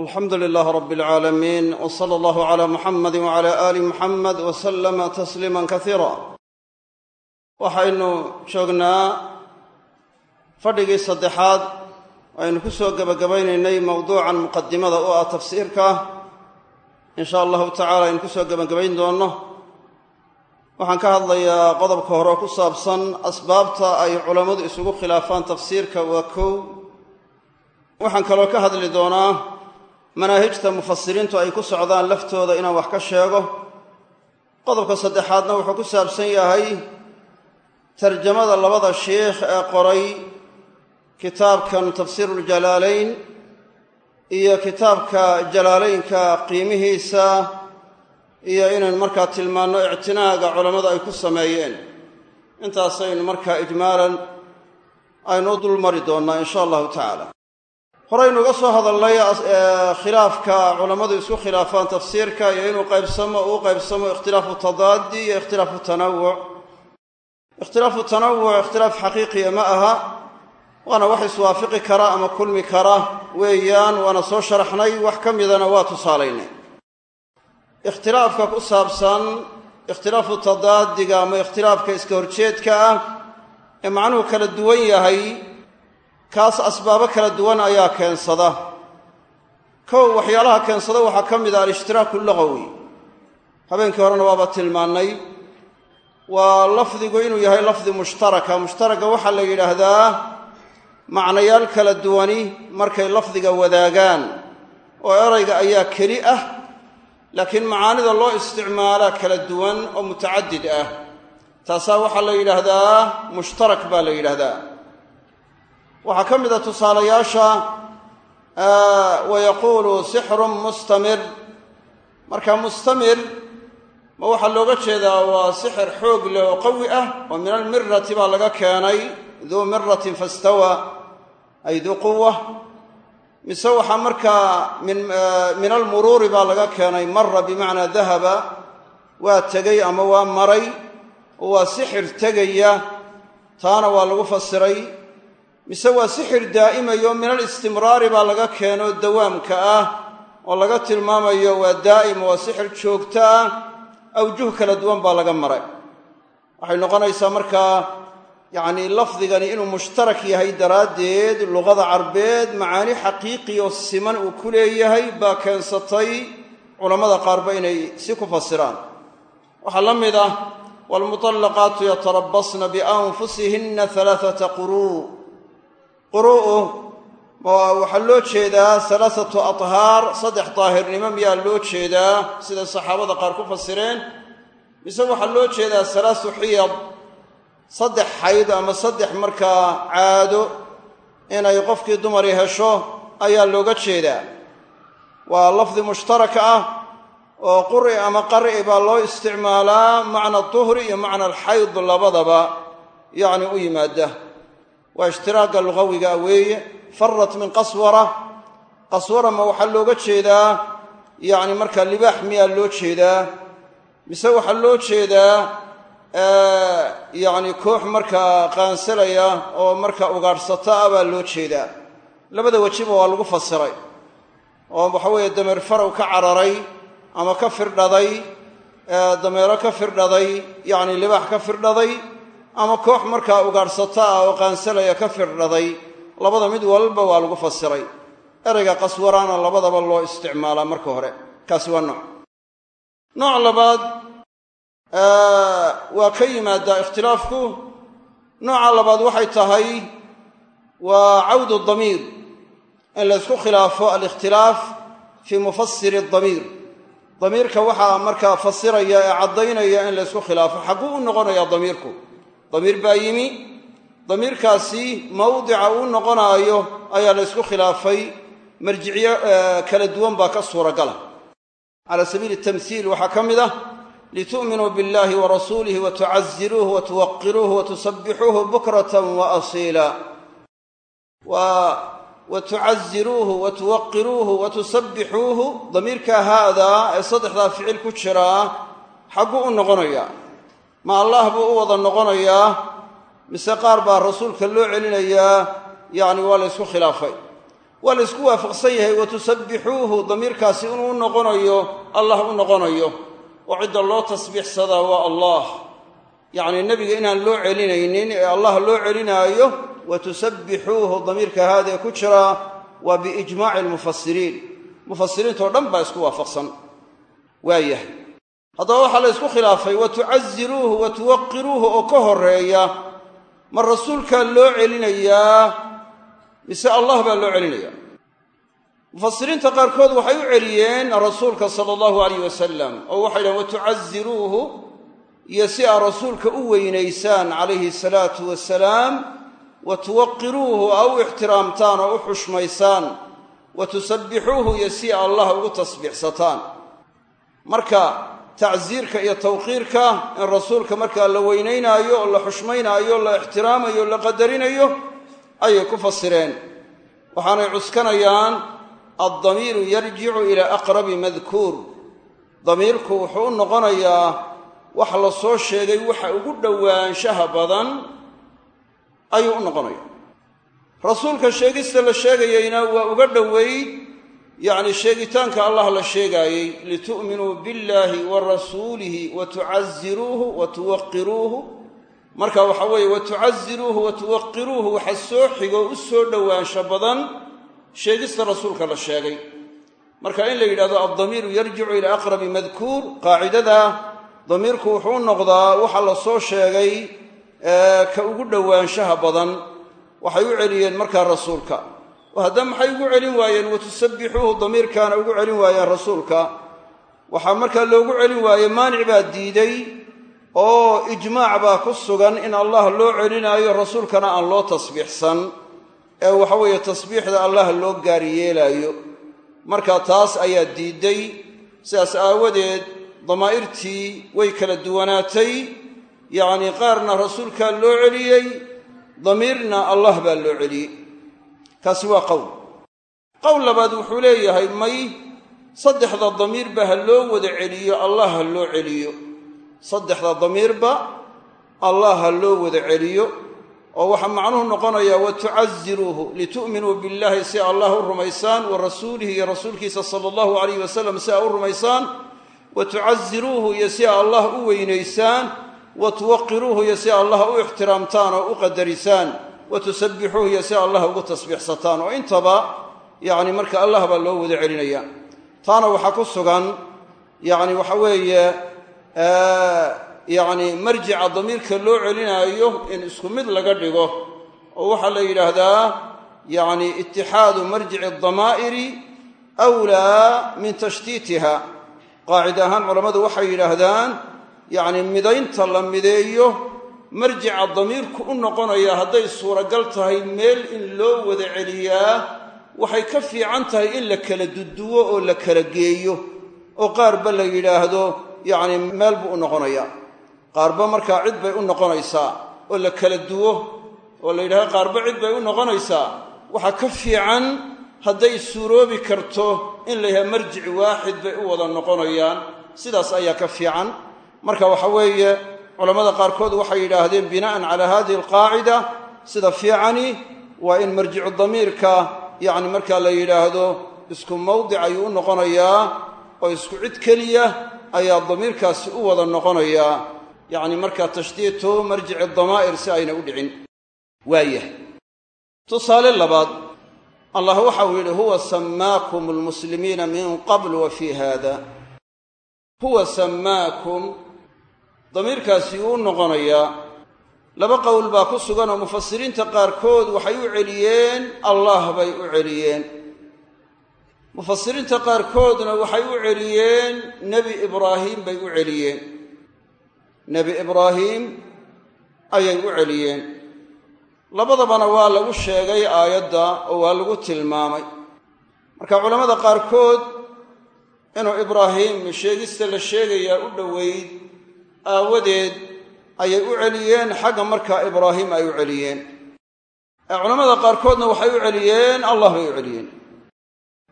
alxamdu lilaah rab alcaalamiin w sala allahu cala muxamadi wcala aali muxamed w salama tasliima kasiira waxaynu joognaa fadhigii saddexaad aynu ku soo gebagabaynaynay mowduucan muqadimada u ah tafsiirka. In sha allahu tacala aynu ku soo gebagabayn doonno. Waxaan ka hadlayaa qodobka hore oo ku saabsan asbaabta ay culammadu isugu khilaafaan tafsiirka waa kow waxaan kaloo ka hadli doonaa manaahijta mufasiriintu ay ku socdaan laftooda inaan wax ka sheego. Qodobka saddexaadna wuxuu ku saabsan yahay tarjamada labada sheikh ee qoray kitaabkan tafsiiruljalaalayn iyo kitaabka jalaalaynka qiimihiisa iyo inaynu markaa tilmaanno ictinaaga culammadu ay ku sameeyeen. Intaasaynu markaa ijmaalan aynu u dulmari doonnaa in sha allahu tacaala horaynu uga soo hadalnay khilaafka culammadu isku khilaafaan tafsiirka iyo inuu qaybsamo uu qaybsamo ikhtilaafu tadaadi iyo ikhtilaafu tanawuc ikhtilaafu tanawuc ikhtilaaf xaqiiqiya ma aha waana wax iswaafiqi kara ama kulmi kara weeyaan waana soo sharaxnay wax ka midana waa tusaalaynay. Ikhtilaafka ku saabsan ikhtilaafu tadaadiga ama ikhtilaafka iska horjeedka ah ee macnuhu kala duwan yahay kaas asbaabo kala duwan ayaa keensada. Kow waxyaalaha keensada waxaa ka mid ah alishtiraaku lugawi habeenkii horena waaba tilmaannay waa lafdigu inuu yahay lafdi mushtaraka. Mushtaraka waxaa la yidhaahdaa macnayaal kala duwani markay lafdiga wadaagaan oo erayga ayaa keli ah laakiin macaanida loo isticmaalaa kala duwan oo mutacadid ah. Taasaa waxaa la yidhaahdaa mushtarak baa la yidhaahdaa waxaa ka mid a tusaalayaasha wayaquulu sixrun mustamir. Marka mustamir ma waxaa looga jeedaa waa sixir xoog leh oo qawi ah oo min almirati baa laga keenay duu miratin fastawa ay duu quwa mise waxaa markaa min almuruuri baa laga keenay mara bimacnaa dahaba waa tegey ama waa maray oo waa sixir tegaya taana waa lagu fasiray mise waa sixir daa'imayo min alistimraari baa laga keeno dawaamka ah oo laga tilmaamayo waa daa'im waa sixir joogto ah awjuh kala duwan baa laga maray. Waxay noqonaysaa markaa yacnii lafdigani inuu mushtarak yahay daraaddeed luqada carbeed macaani xaqiiqi oo siman uu ku leeyahay baa keensatay culammada qaarba inay si ku fasiraan. Waxaa la mid ah waalmutallaqaatu yatarabasna bianfusihinna alaaata quruu quru'u waxaa loo jeedaa alaasatu athaar saddex daahirnimo miyaa loo jeedaa sida saxaabada qaar ku fasireen. Mise waxaa loo jeedaa salaasu xiyad saddex xayd ama saddex markaa caado inay qofkii dumari hesho ayaa looga jeedaa. Waa lafdi mushtaraka ah oo qur'i ama qar'i baa loo isticmaalaa macna duhri iyo macna alxayd labadaba yacni u yimaada waa ishtiraagga lugawiga weeye farat min qaswara. Qaswara ma waxaa looga jeedaa yacni markaa libaax miyaa loo jeedaa. Mise waxaa loo jeedaa yacni koox markaa qaansalaya oo markaa ugaadhsata ah baa loo jeedaa. Labada wejiba waa lagu fasiray. Oo waxa weeye dameer farow ka cararay ama ka firdhaday dameero ka firdhaday yacni libaax ka firdhaday ama koox markaa ugaadhsata ah oo qaansalaya ka firdhaday labada mid walba waa lagu fasiray. Ereyga qaswaraana labadaba loo isticmaalaa marka hore. Kaasi waa nooc. Nooc labaad waa ka yimaadaa ikhtilaafku. Nooca labaad waxay tahay waa cawdu damiir. In la ysku khilaafo alikhtilaaf fii mufasiri damiir damiirka waxaa markaa fasiraya ee caddaynaya in la ysku khilaafo. Xagguu u noqonayaa damiirku damiir baa yimi. Damiirkaasi mawdica uu noqonaayo ayaa la ysku khilaafay. Marjicyo kala duwan baa ka suuragala. Cala sabiili tamhiil waxaa ka mid ah litu'minuu biاllahi wa rasuulihi wa tucaziruuhu wa tuwaqiruuhu wa tusabbixuuhu bukratan wa asiila. Wa tucaziruuhu wa tuwaqiruuhu wa tusabbixuuhu damiirka haadaa ee saddexdaa ficil ku jiraa xagguu u noqonayaa ma allah buu u wada noqonayaa mise qaar baa rasuulka loo celinayaa yacni waa la ysku khilaafay. Waa la isku waafaqsan yahay watusabbixuuhu damiirkaasi inuu u noqonayo allah u noqonayo. Oo cidda loo tasbiixsadaa waa allah. Yacnii nebiga inaan loo celinaynin ee allah loo celinaayo watusabbixuuhu damiirka haadee ku jiraa waa biijmaaci almufasiriin mufasiriintao dhan baa isku waafaqsan. Waayahay haddaba waxaa la ysku khilaafay watucaziruuhu watuwaqiruuhu oo ka horreeya ma rasuulkaa loo celinayaa mise allah baa loo celinayaa mufasiriinta qaarkood waxay u celiyeen rasuulka sala allahu alayh wasalam oo waxay dhahen watucaziruuhu iyo si aa rasuulka u weynaysaan calayhi salaatu wasalaam wa tuwaqiruuhu aa u ixtiraamtaan oo u xushmaysaan wa tusabbixuuhu iyo si allah ugu tasbiixsataan. Marka tacsiirka iyo tawqiirka in rasuulka markaa la weynaynaayo oo la xushmaynaayo la ixtiraamayo la qadarinayo ayay ku fasireen. Waxaanay cuskanayaan addamiiru yarjicu ilaa aqrabi madkuur. Damiirku wuxuu u noqonayaa wax la soo sheegay waxa ugu dhowaanshaha badan ayuu u noqonaya rasuulka sheegista la sheegayeyna waa uga dhoweyd yacni sheegitaanka allah la sheegaayey litu'minuu billaahi wa rasuulihi wa tucaziruuhu marka waxa weeye wa tucaziruuhu wa waxa soo xigoo u soo dhowaansho badan sheegista rasuulka la sheegay. Marka in la yidhahdo addamiiru yarjicu ilaa aqrabi madkuur qaacidada damiirku wuxuu noqdaa waxa la soo sheegay ka ugu dhowaanshaha badan. Waxay u celiyeen markaa rasuulka haddaba maxay ugu celin waayeen? watusabbixuuhu damiirkaana ugu celin waayeen rasuulka. Waxaa markaa loogu celin waaye maanic baa diiday oo ijmaac baa ku sugan in allah loo celinaayo rasuulkana aan loo tasbiixsan. Ee waxa weeye tasbiixda allah loo gaar yeelaayo. Marka taas ayaa diidday sidaas aawadeed damaa'irtii way kala duwanaatay. Yacnii qaarna rasuulkaa loo celiyey damiirna allah baa loo celiyey kaasi waa qowl qowl labaad wuxuu leeyahay may saddexda damiirba ha loo wada celiyo allah ha loo celiyo. Saddexda damiirba allah ha loo wada celiyo. Oo waxaa macnuhu noqonayaa watucaziruuhu litu'minuu billahi si allah u rumaysaan wa rasuulihi iyo rasuulkiisa sala allahu alayh wasalam si aa u rumaysaan. Wa tucaziruuhu iyo si aa allah u weynaysaan. Wa tuwaqiruuhu iyo si allah u ixtiraamtaan oo u qadarisaan wa tusabbixuuhu iyo si allah ugu tasbiixsataan oo intaba yacni marka allah baa loo wada celinaya taana waxaa ku sugan yacni waxa weeye yacni marjica damiirka loo celinaayo in isku mid laga dhigo oo waxaa la yidhaahdaa yacni itixaadu marjici damaa'iri awlaa min tashtiitiha qaacida ahaan culammadu waxay yidhaahdaan yacni midaynta la mideeyo marjica damiirku u noqonaya hadday suuragal tahay meel in loo wada celiyaa waxay ka fiican tahay in la kala duduwo oo la kala geeyo oo qaarba la yidhaahdo yacni meel buu u noqonayaa. Qaarba markaa cid bay u noqonaysaa oo la kala duwo oo la yidhahdo qaarba cid bay u noqonaysaa. Waxaa ka fiican hadday suuroobi karto in la yidhahdo marjic waaxid bay u wada noqonayaan. Sidaas ayaa ka fiican. Marka waxa weeye culammada qaarkood waxay yidhaahdeen bina'an calaa hadihi alqaacida sida fiicani waa in marjicu damiirka yacni markaa la yidhaahdo isku mawdic ayuu u noqonayaa oo isku cid keliya ayaa damiirkaasi u wada noqonayaa yacni markaa tashdiitu marjici damaa'ir si ayna u dhicin. Waayah tusaale labaad allah waxa uu yidhi huwa sammaakum almuslimiina min qabl wa fii haada. Huwa sammaakum damiirkaasi uu noqonayaa laba qowl baa ku sugan oo mufasiriinta qaarkood waxay u celiyeen allah bay u celiyeen. Mufasiriinta qaarkoodna waxay u celiyeen nebi ibraahim bay u celiyeen. Nebi ibraahim ayay u celiyeen. Labadabana waa lagu sheegay aayadda oo waa lagu tilmaamay. Marka culammada qaarkood inuu ibraahim sheegista la sheegayaa u dhoweyd aawadeed ayay u celiyeen xagga markaa ibraahim ay u celiyeen. Ee culammada qaarkoodna waxay u celiyeen allah bay u celiyeen.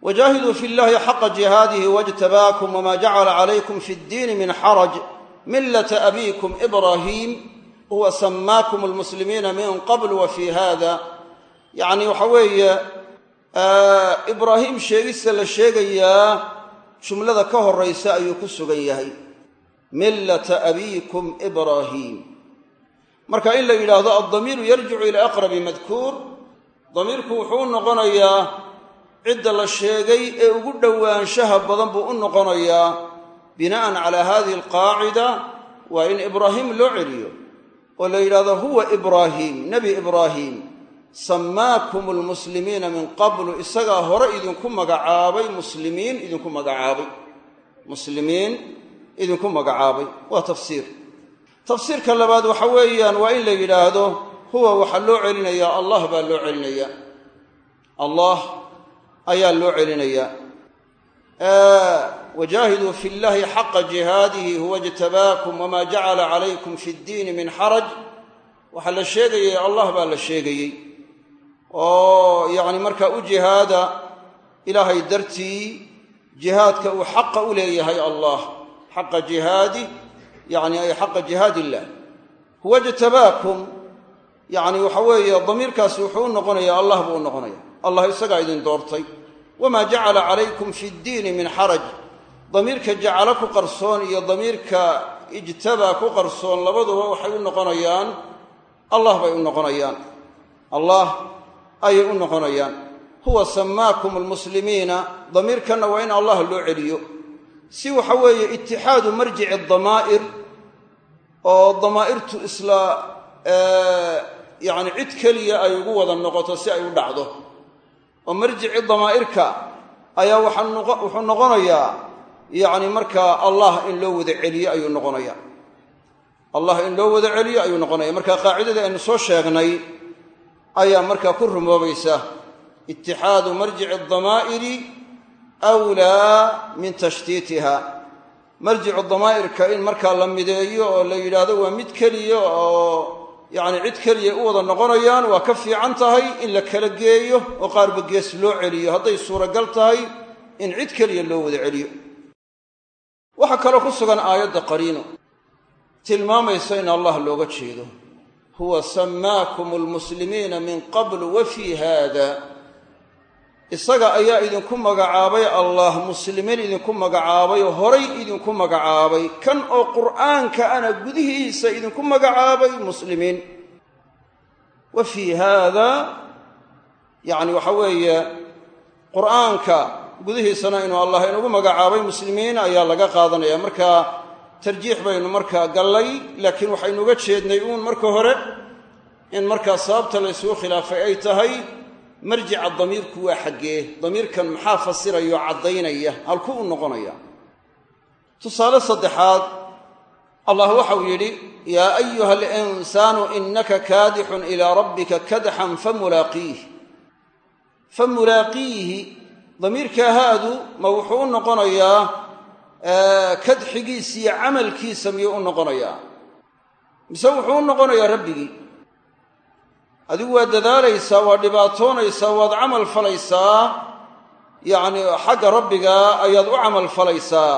Wajaahiduu fi llahi xaqa jihaadihi wajtabaakum wma jacala calaykum fi ddiini min xaraj millata abiikum ibraahiim huwa sammaakum almuslimiina min qabl wa fii hada yacni waxa weeye ibraahim sheegista la sheegayaa jumlada ka horaysa ayuu ku sugan yahay millata abiikum ibraahiim marka in la yidhaahdo addamiiru yarjicu ila aqrabi madkuur damiirku wuxuu u noqonayaa cidda la sheegay ee ugu dhowaanshaha badan buu u noqonayaa bina'an calaa hadihi alqaacida waa in ibraahim loo celiyo oo la yidhahdo huwa ibraahim nebi ibraahim sammaakum almuslimiina min qablu isagaa hore idinku magacaabay muslimiin idinku magacaabay muslimiin idinku magacaabay. Waa tafsiir. Tafsiirka labaad waxa weeyaan waa in la yidhaahdo huwa waxaa loo celinayaa allah baa loo celinayaa. Allah ayaa loo celinayaa. Wajaahiduu fi llahi xaqa jihaadihi huwa ijtabaakum wamaa jacala calaykum fi ddiini min xaraj. Waxaa la sheegayay allah baa la sheegayey oo yacni markaa u jihaada ilaahay dartii jihaadka uu xaqa u leeyahay allah xaqa jihaadi yani ay xaqa jihaad illah huwa ijtabaakum yacni waxa weeye damiirkaasi wuxuu u noqonayaa allah buu u noqonaya allah isagaa idin doortay wamaa jacala calaykum fi ddiini min xaraj damiirka jacalo ku qarsoon iyo damiirka ijtabaa ku qarsoon labaduba waxay u noqonayaan allah bay u noqonayaan allah ayay u noqonayaan huwa sammaakum almuslimiina damiirkanna waa in allah loo celiyo si waxa weeye itixaadu marjici damaa'ir oo damaa'irtu isla yacni cid keliya ay ugu wada noqoto si ay u dhacdo. oo marjici damaa'irka ayaa wuxuu noqonayaa yacni markaa allah in loo wada celiyo ayuu noqonaya allah in loo wada celiyo ayuu noqonaya marka qaacidadii aynu soo sheegnay ayaa markaa ku rumoobaysa itixaadu marjici damaa'iri wlaa min tashtiitiha marjicu damaa'irka in markaa la mideeyo oo la yidhaahdo waa mid keliya oo yacni cid keliya u wada noqonayaan waa ka fiican tahay in la kala geeyo oo qaarba gees loo celiyo. Hadday suuragal tahay in cid keliya loo wada celiyo. Waxaa kaloo ku sugan aayadda qariino. Tilmaamaysa in allah looga jeedo. Huwa sammaakum almuslimiina min qablu wa fii haada isaga ayaa idinku magacaabay allah muslimiin idinku magacaabay horay idinku magacaabay. Kan oo qur'aanka ana gudihiisa idinku magacaabay muslimiin wa fii haada yacni waxa weeye qur'aanka gudihiisana inuu allah inugu magacaabay muslimiin ayaa laga qaadanaya. Marka tarjiix baynu markaa gallay laakiin waxaynuuga jeednay uun marka hore in markaa sababta laysugu khilaafay ay tahay marjica damiirku waa xaggee damiirkan maxaa fasiraya oo caddaynaya? Halku u noqonaya. Tusaale saddexaad allah waxau yidhi yaa ayuha alinsaanu innaka kaadixun ilaa rabbika kadxan famulaaqiih famulaaqiihi damiirka haadu ma wuxuu u noqonayaa kadxigiisa iyo camalkiisa miyuu u noqonayaa? Mise wuxuu u noqonayaa rabbigii adigu waad dadaalaysaa waad dhibaatoonaysaa waad camal falaysaa. Yacni xagga rabbiga ayaad u camal falaysaa.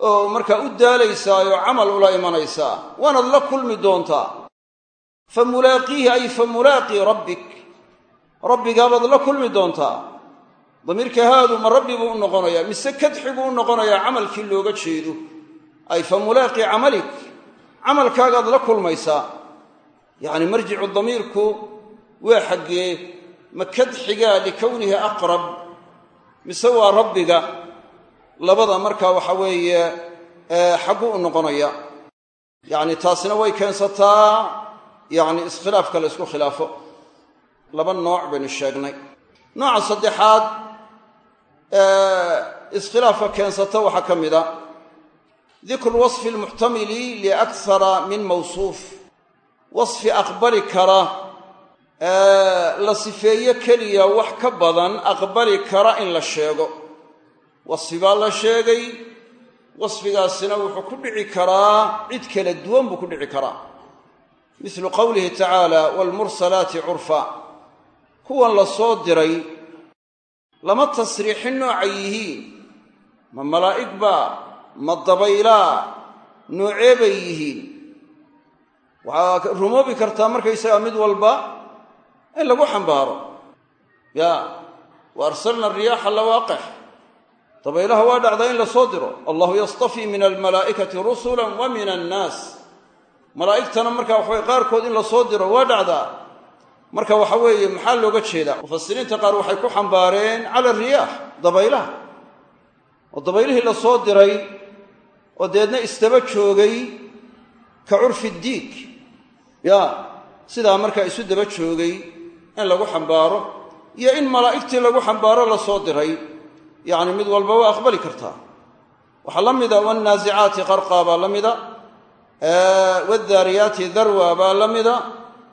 Oo markaa u daalaysaa oo camal ula imanaysaa. Waanaad la kulmi doontaa. Fa mulaaqiihi ay fa mulaaqii rabbik. Rabbigaabaad la kulmi doontaa. Damiirka haadu ma rabbi buu u noqonayaa mise kadxi buu u noqonayaa camalkii looga jeedo. Ay fa mulaaqii camalik. Camalkaagaad la kulmaysaa. Yacni marjicu damiirku waa xaggee ma kadxigaa likownihi aqrab mise waa rabbiga? Labada markaa waxa weeye xaggu u noqonaya. Yacni taasina way keensataa yacni iskhilaafka la ysku khilaafo. Laba nooc baynu sheegnay. Nooca saddexaad iskhilaafka keensata waxaa ka mid a. Dikru wasfi almuxtamili liakhara min mawsuuf. Wasfi aqbali kara la sifeeye keliya wax ka badan aqbali kara in la sheego. Wasfi baa la sheegay wasfigaasina wuxuu ku dhici karaa cid kala duwan buu ku dhici karaa. Mislu qowlihi tacaala waalmursalaati curfa. Kuwan la soo diray lama tasriixin noocay yihiin. Ma malaa'ig baa ma dabaylaa noocee bay yihiin. Waxaa rumoobi kartaa markaysagaa mid walba in lagu xambaaro. Ya wa arsalna riyaaxa lawaaqix. Dabaylaha waa dhacdaa in la soo diro. Allahu yastafii min almalaa'ikati rusula wa min annaas. Malaa'igtana marka waxaweye qaarkood in la soo diro waa dhacdaa marka waxa weeye maxaa looga jeedaa? Mufasiriinta qaar waxay ku xambaareen cala riyaax dabaylaha. Oo dabaylihii la soo diray oo deedna isdaba joogay ka curfi diig. Ya sidaa markaa isu daba joogay in lagu xambaaro iyo in malaa'igtii lagu xambaaro la soo diray yacni mid walba waa aqbali kartaa waxaa la mida wannaasicaati qarqa baa la mida wadaariyaati darwa baa la mida.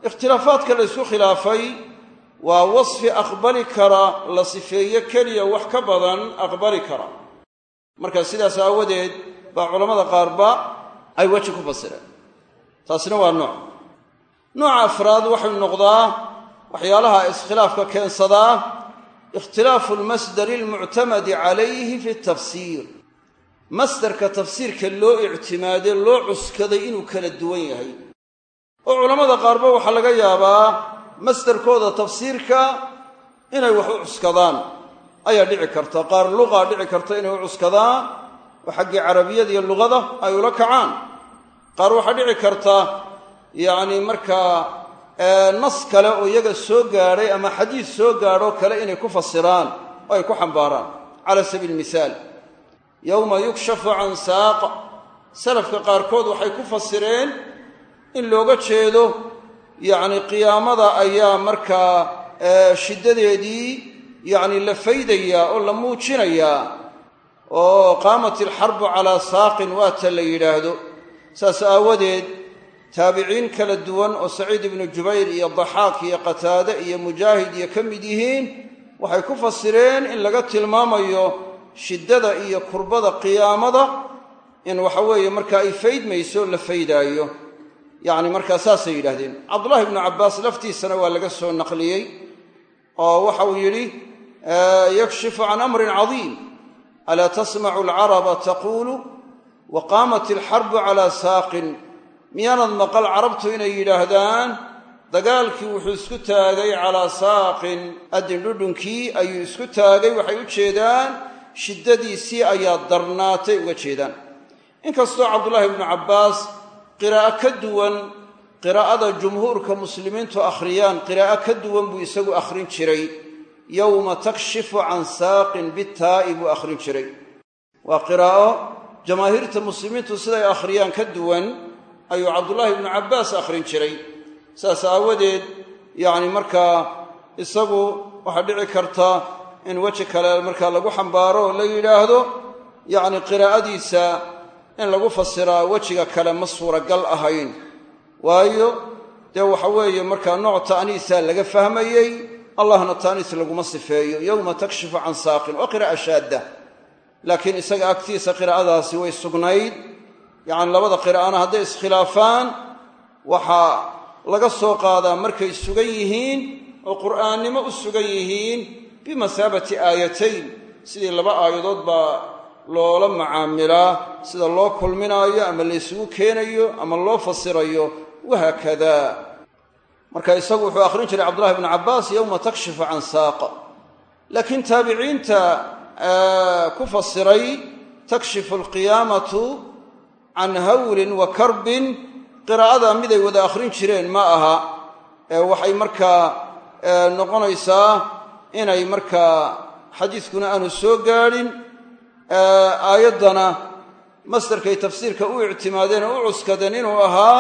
Ikhtilaafaadka la ysku khilaafay waa wasfi aqbali kara la sifeeye keliya wax ka badan aqbali kara. Marka sidaas aawadeed baa culammada qaarba ay weji ku fasireen. Taasina waa nooc. Nooca afraad waxay noqdaa waxyaalaha iskhilaafka keensadaa ikhtilaafu almasdari almuctamadi calayhi fi tafsiir. Masdarka tafsiirka loo ictimaade loo cuskaday inuu kala duwan yahay. Oo culammada qaarba waxaa laga yaabaa masdarkooda tafsiirka inay wax u cuskadaan. Ayaa dhici karta qaar luqaa dhici karta inay u cuskadaan oo xaggii carabiyada iyo luqada ay ula kacaan. Qaar waxaa dhici karta yacni markaa nas kale oo iyaga soo gaadhay ama xadiis soo gaadhoo kale inay ku fasiraan oo ay ku xambaaraan. Cala sabiili mihaal yowma yukshafu can saaq salafka qaarkood waxay ku fasireen in looga jeedo yacni qiyaamada ayaa markaa shiddadeedii yacni la faydayaa oo la muujinayaa. Oo qaamat ilxarbu calaa saaqin waata la yidhaahdo. Saas aawadeed taabiciin kala duwan oo saciid ibnu jubayr iyo daxaak iyo qataade iyo mujaahid iyo ka mid yihiin waxay ku fasireen in laga tilmaamayo shiddada iyo kurbada qiyaamada in waxa weeye marka ay faydmayso la faydaayo. Yacni markaa saasay yidhahdeen cabdullahi ibnu cabbaas laftiisana waa laga soo naqliyey oo waxa uu yidhi yakshifu can amrin cadiim. Alaa tasmacu alcaraba taquulu wa qaamat alxarbu calaa saaqin miyaanad maqal carabtu inay yidhaahdaan dagaalkii wuxuu isku taagay calaa saaqin addin dhudhunkii ayuu isku taagay waxay u jeedaan shiddadiisii ayaa darnaatay uga jeedaan. Inkastoo cabdullaahi ibnu cabbaas qiraa'o ka duwan qiraa'ada jumhuurka muslimiintu akhriyaan qiraa'o ka duwan buu isagu akhrin jiray. Yowma takshifu can saaqin bitaa'i buu akhrin jiray. Waa qiraa'o jamaahiirta muslimiintu siday akhriyaan ka duwan ayuu cabdullaahi ibnu cabbaas akhrin jiray. Saas aawadeed yacni markaa isagu waxaa dhici karta in weji kale markaa lagu xambaaro la yidhaahdo yacni qiraa'adiisa in lagu fasiraa wejiga kale ma suuragal ahayn. Waayo dee waxa weeye markaa nooc ta'niisaa laga fahmayey allahna ta'niis laguma sifeeyo. Yowma takshifu can saaqin waa qiraa'a shaadda. Laakiin isaga agtiisa qiraa'adaasi way sugnayd yacni labada qiraa'ana hadday iskhilaafaan waxaa laga soo qaadaa markay sugan yihiin oo qur'aannimo u sugan yihiin bimasaabati aayatayn. Sidii laba aayadood baa loola macaamilaa sida loo kulminaayo ama laysugu keenayo ama loo fasirayo wahaakada marka isagu wuxuu akhrin jiray cabdullahi bnu cabbaas yowma takshifu can saaq laakiin taabiciinta ku fasiray takshifu alqiyaamatu can hawlin wa karbin qiraa'ada miday wada akhrin jireen ma aha. Waxay markaa noqonaysaa inay markaa xadiiskuna aanu soo gaadhin aayaddana masdarkay tafsiirka u ictimaadeen u cuskadeen inuu ahaa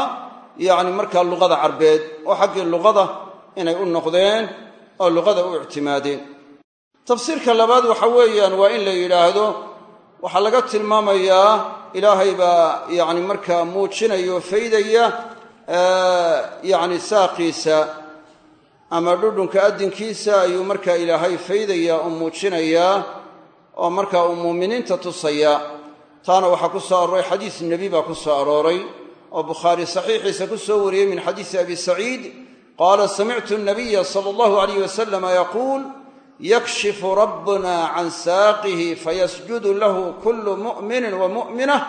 yacni markaa luqada carbeed oo xaggii luqada inay u noqdeen oo luqada u ictimaadeen. Tafsiirka labaad waxa weeyaan waa in la yidhaahdo waxaa laga tilmaamayaa ilaahay baa yacni markaa muujinaya oo faydaya yacni saaqiisa ama dhudhunka addinkiisa ayuu markaa ilaahay faydayaa oo muujinayaa oo markaa uu muuminiinta tusaya. Taana waxaa ku soo arooray xadiis nebi baa ku soo arooray oo bukhaari saxiixiisa ku soo wariyey min xadiisi abi saciid. Qaala samictu nabiya sala allahu alayh wasalama yaquul yakshifu rabbuna can saaqihi fayasjudu lahu kullu mu'minin wa mu'minah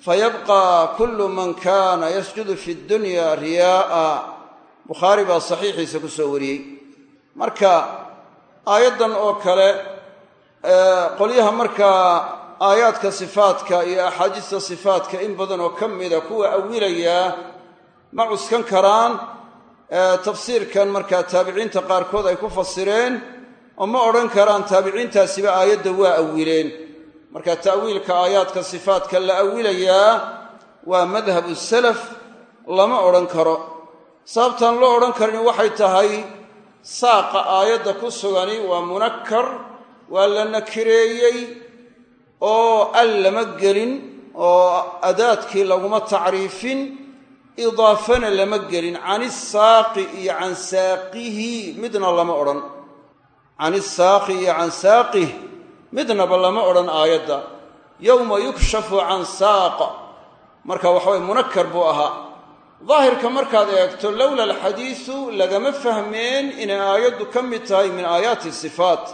fayabqa kullu man kana yasjudu fi dunya riyaa'a bukhaari baa saxiixiisa ku soo wariyey. Marka aayaddan oo kale qolyaha markaa aayaadka sifaatka iyo axaadiista sifaatka in badan oo ka mida kuwa awilayaa ma cuskan karaan. Tafsiirkan markaa taabiciinta qaarkood ay ku fasireen oo ma odhan karaan taabiciintaasiba aayadda waa awileen marka ta'wiilka aayaadka sifaatka la awilayaa waa madhabu salaf lama odhan karo. Sababtaan loo odhan karin waxay tahay saaqa aayadda ku sugani waa munakkar waa la nakireeyey oo al lama gelin oo adaadkii laguma tacriifin idaafana lama gelin. Can isaaqi iyo can saaqihi midna lama odhan can isaaqi iyo can saaqih midnaba lama odhan aayadda yowma yukshafu can saaqa marka waxaway munakkar buu ahaa daahirka markaad eegto lowla alxadiisu lagama fahmeen inay aayaddu ka mid tahay min aayaati sifaat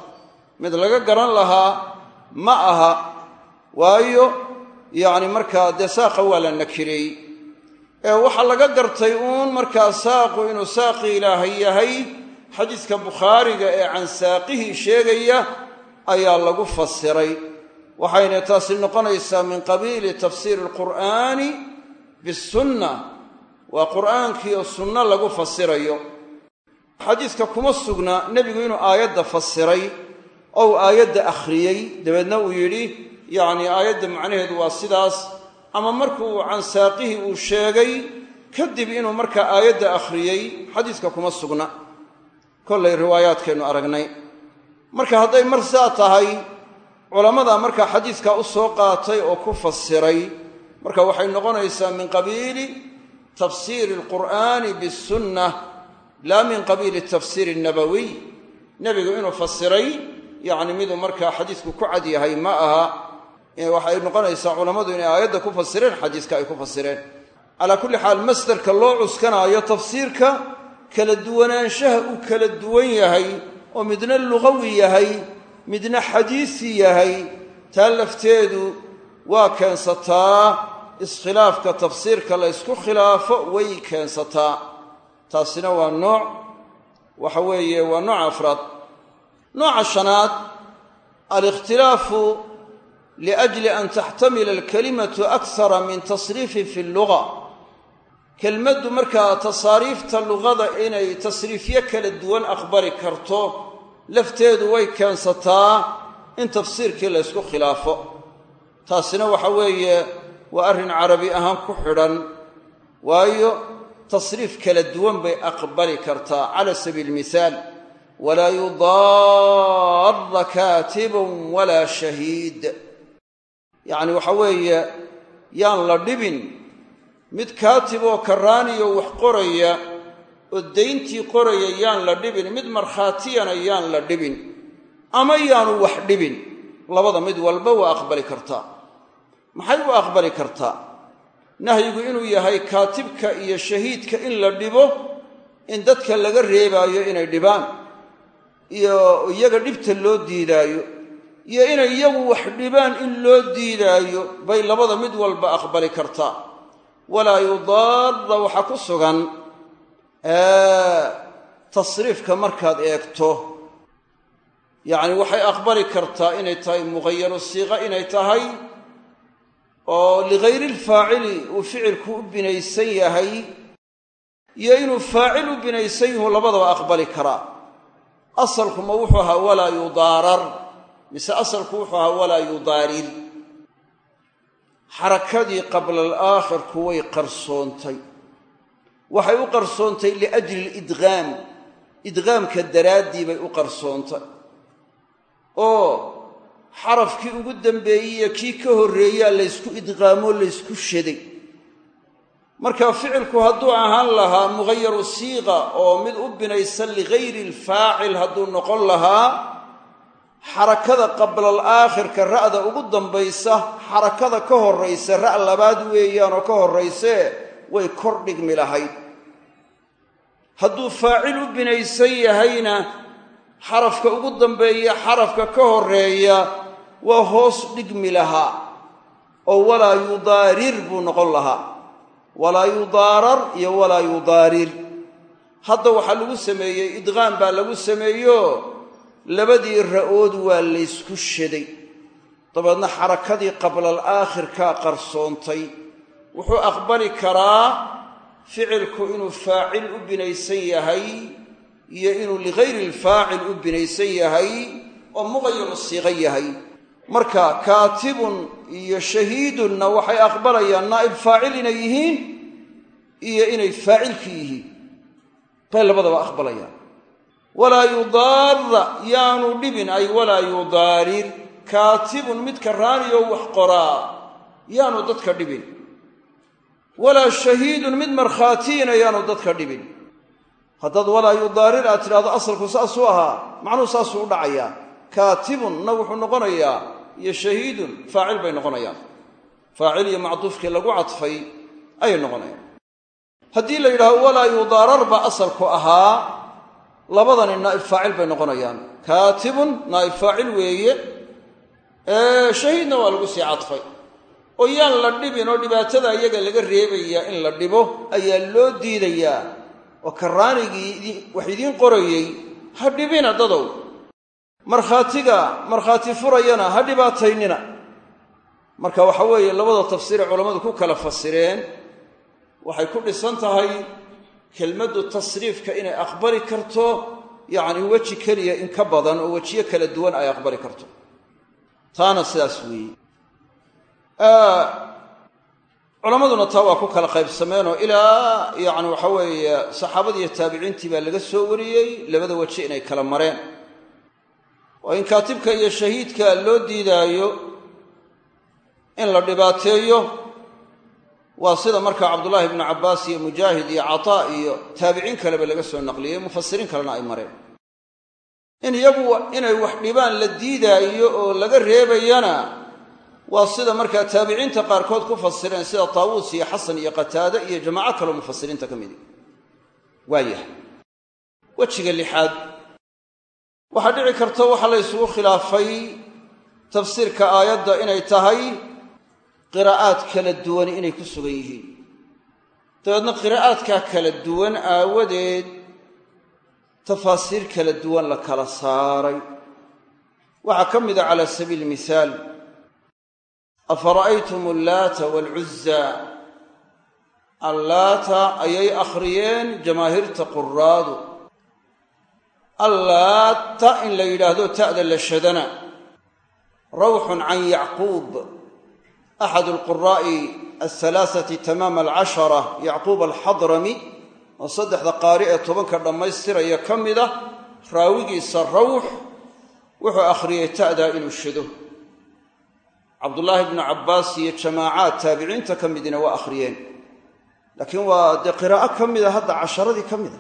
mid laga garan lahaa ma aha waayo yacni markaa dee saaqa waa la nakireey ee waxaa laga gartay uun markaa saaqu inuu saaqi ilaahay yahay xadiiska bukhaariga ee can saaqihii sheegaya ayaa lagu fasiray. Waxayna taasi noqonaysaa min qabiili tafsiiri alqur'aani bisunna waa qur'aankii oo sunno lagu fasirayo. Xadiiska kuma sugna nebigu inuu aayadda fasiray oo uu aayadda akhriyey. Dabeedna uu yidhi yacni aayadda macnaheedu waa sidaas. Ama markuu can saaqihii uu sheegay kadib inuu markaa aayadda akhriyey xadiiska kuma sugna kollay riwaayaadkaynu aragnay. Marka hadday mar saa tahay culammada markaa xadiiskaa u soo qaatay oo ku fasiray marka waxay noqonaysaa min qabiili tafsiiri alqur'aani bisunna laa min qabiili tafsiiri annabawiy nebigu inuu fasiray yacni miduu markaa xadiisku ku cad yahay ma aha waxay noqonaysaa culammadu inay aayadda ku fasireen xadiiska ay ku fasireen. Calaa kulli xaal masdarka loo cuskanaayo tafsiirka kala duwanaanshaha uu kala duwan yahay oo midna lugawi yahay midna xadiisi yahay taa lafteedu waa keensataa iskhilaafka tafsiirka la ysku khilaafo way keensataa. Taasina waa nooc waxa weeye waa nooca afraad. Nooca shanaad alikhtilaafu liajli an taxtamila alkalimatu akhara min tasriifin fi lluga kelmaddu markaa tasaariifta luqada inay tasriifyo kala duwan aqbali karto lafteedu way keensataa in tafsiirkii la ysku khilaafo. Taasina waxa weeye waa arrin carabi ahaan ku xidhan waayo tasriif kala duwan bay aqbali kartaa cala sabiili mihaal walaa yudaara kaatibun walaa shahiid. Yacni waxa weeye yaan la dhibin mid kaatib oo karaaniyo wax qoraya oo dayntii qoraya yaan la dhibin mid markhaatiyana yaan la dhibin ama yaanu wax dhibin labada mid walba waa aqbali kartaa maxay u aqbali kartaa nahyigu inuu yahay kaatibka iyo shahiidka in la dhibo in dadka laga reebaayo inay dhibaan iyo iyaga dhibta loo diidaayo iyo inay iyagu wax dhibaan in loo diidaayo bay labada mid walba aqbali kartaa walaa yudaara waxaa ku sugan tasriifka markaad eegto. Yacni waxay aqbali kartaa inay tahay muqayaru siiqa inay tahay oo ligayri lfaacili uu ficilku u binaysan yahay iyo inuu faacil u binaysan yahu labadaba aqbali karaa. Asalku ma wuxuu ahaa walaa yudaarar mise asalku wuxuu ahaa walaa yudaarir xarakadii qabla alaakhirku way qarsoontay. Waxay u qarsoontay liajli lidgaam idgaamka daraaddii bay u qarsoontay. Oo xarafkii ugu dambeeyey kii ka horreeyaa laysku idqaamoo laysku shaday marka ficilku hadduu ahaan lahaa mugayaru siiqa oo mid u binaysan ligayri alfaacil hadduu noqon lahaa xarakada qablal aakhirka ra'da ugu dambaysa xarakada ka horraysa ra' labaad weeyaanoo ka horraysee way kor dhigmi lahayd. Hadduu faacil u binaysan yahayna xarafka ugu dambeeya xarafka ka horreeya waa hoos dhigmi lahaa oo walaa yudaarir buu noqon lahaa. Walaa yudaarar iyo walaa yudaarir. Hadda waxaa lagu sameeyey idqaam baa lagu sameeyo labadii ra'ood waa laysku shaday dabeedna xarakadii qablal aakhirkaa qarsoontay. Wuxuu aqbali karaa ficilku inuu faacil u binaysan yahay iyo inuu ligayri lfaacil u binaysan yahay oo muqayaru siiqan yahay. Marka kaatibun iyo shahiidunna waxay aqbalayaan naa'ib faacil inay yihiin iyo inay faacilki yihiin. Bay labadaba aqbalayaan walaa yudaara yaanu dhibin ay walaa yudaarir kaatibun midka raaniyo wax qoraa yaanu dadka dhibin. Walaa shahiidun mid markhaatiyina yaanu dadka dhibin. Haddaad walaa yudaarir aad tidhahdo asalku saasuu ahaa macnuhu saasuu u dhacayaa kaatibunna wuxuu noqonayaa iyo shahiidun faacil bay noqonayaan. Faacil iyo macduufkii lagu cadfay ayay noqonayaan. Haddii la yidhahdo walaa yudaarar baa asalku ahaa labadani naa'ib faacil bay noqonayaan. Kaatibun naa'ib faacil weeye. Shahiidna waa lagu sii cadfay. Oo yaan la dhibin oo dhibaatada iyaga laga reebayaa in la dhibo ayaa loo diidayaa. Oo karaanigii wax idiin qorayey. Ha dhibina dadow. Markhaatiga markhaati furayana ha dhibaataynina. Marka waxa weeye labada tafsiiree culammadu ku kala fasireen waxay ku dhisan tahay kelmaddu tasriifka inay aqbali karto yacni weji keliya in ka badan oo wejiyo kala duwan ay aqbali karto. Taana sidaas weeye. Culammaduna taa waa ku kala qaybsameenoo ilaa yacni waxa weeye saxaabadii iyo taabiciintii baa laga soo wariyey labada weji inay kala mareen. Oo in kaatibka iyo shahiidka loo diidaayo in la dhibaateeyo waa sida markaa cabdullaahi ibnu cabbaas iyo mujaahid iyo cataa iyo taabiciin kaleba laga soo naqliyey mufasiriin kalena ay mareen. In iyagu inay wax dhibaan la diidaayo oo laga reebayana waa sida markaa taabiciinta qaarkood ku fasireen sida taawuus iyo xasan iyo qataade iyo jamaaco kaleo mufasiriinta ka midi waayahay wejiga lixaad. Waxaa dhici karta waxaa la ysugu khilaafay tafsiirka aayadda inay tahay qiraa'aad kala duwani inay ku sugan yihiin. Dabeedna qiraa'aadkaa kala duwan aawadeed tafaasiir kala duwan la kala saaray. Waxaa ka mida cala sabiili mihaal afara'aytum allaata waalcuzza allaata ayay akhriyeen jamaahiirta quraadu. Allaata in la yidhaahdo ta'da la shadana. Rawxun can yacquub axad alquraa'i alhalaasati tamaama alcashara yacquub alxadrami oo saddexda qaari ee tobanka dhammaystiraya ka mida raawigiisa rawx wuxuu akhriyey ta'daa inuu shado cabdullaahi bnu cabbaas iyo jamaacaad taabiciinta ka midina waa akhriyeen laakiin waa dee qiraa'o ka mida hadda casharadii ka mida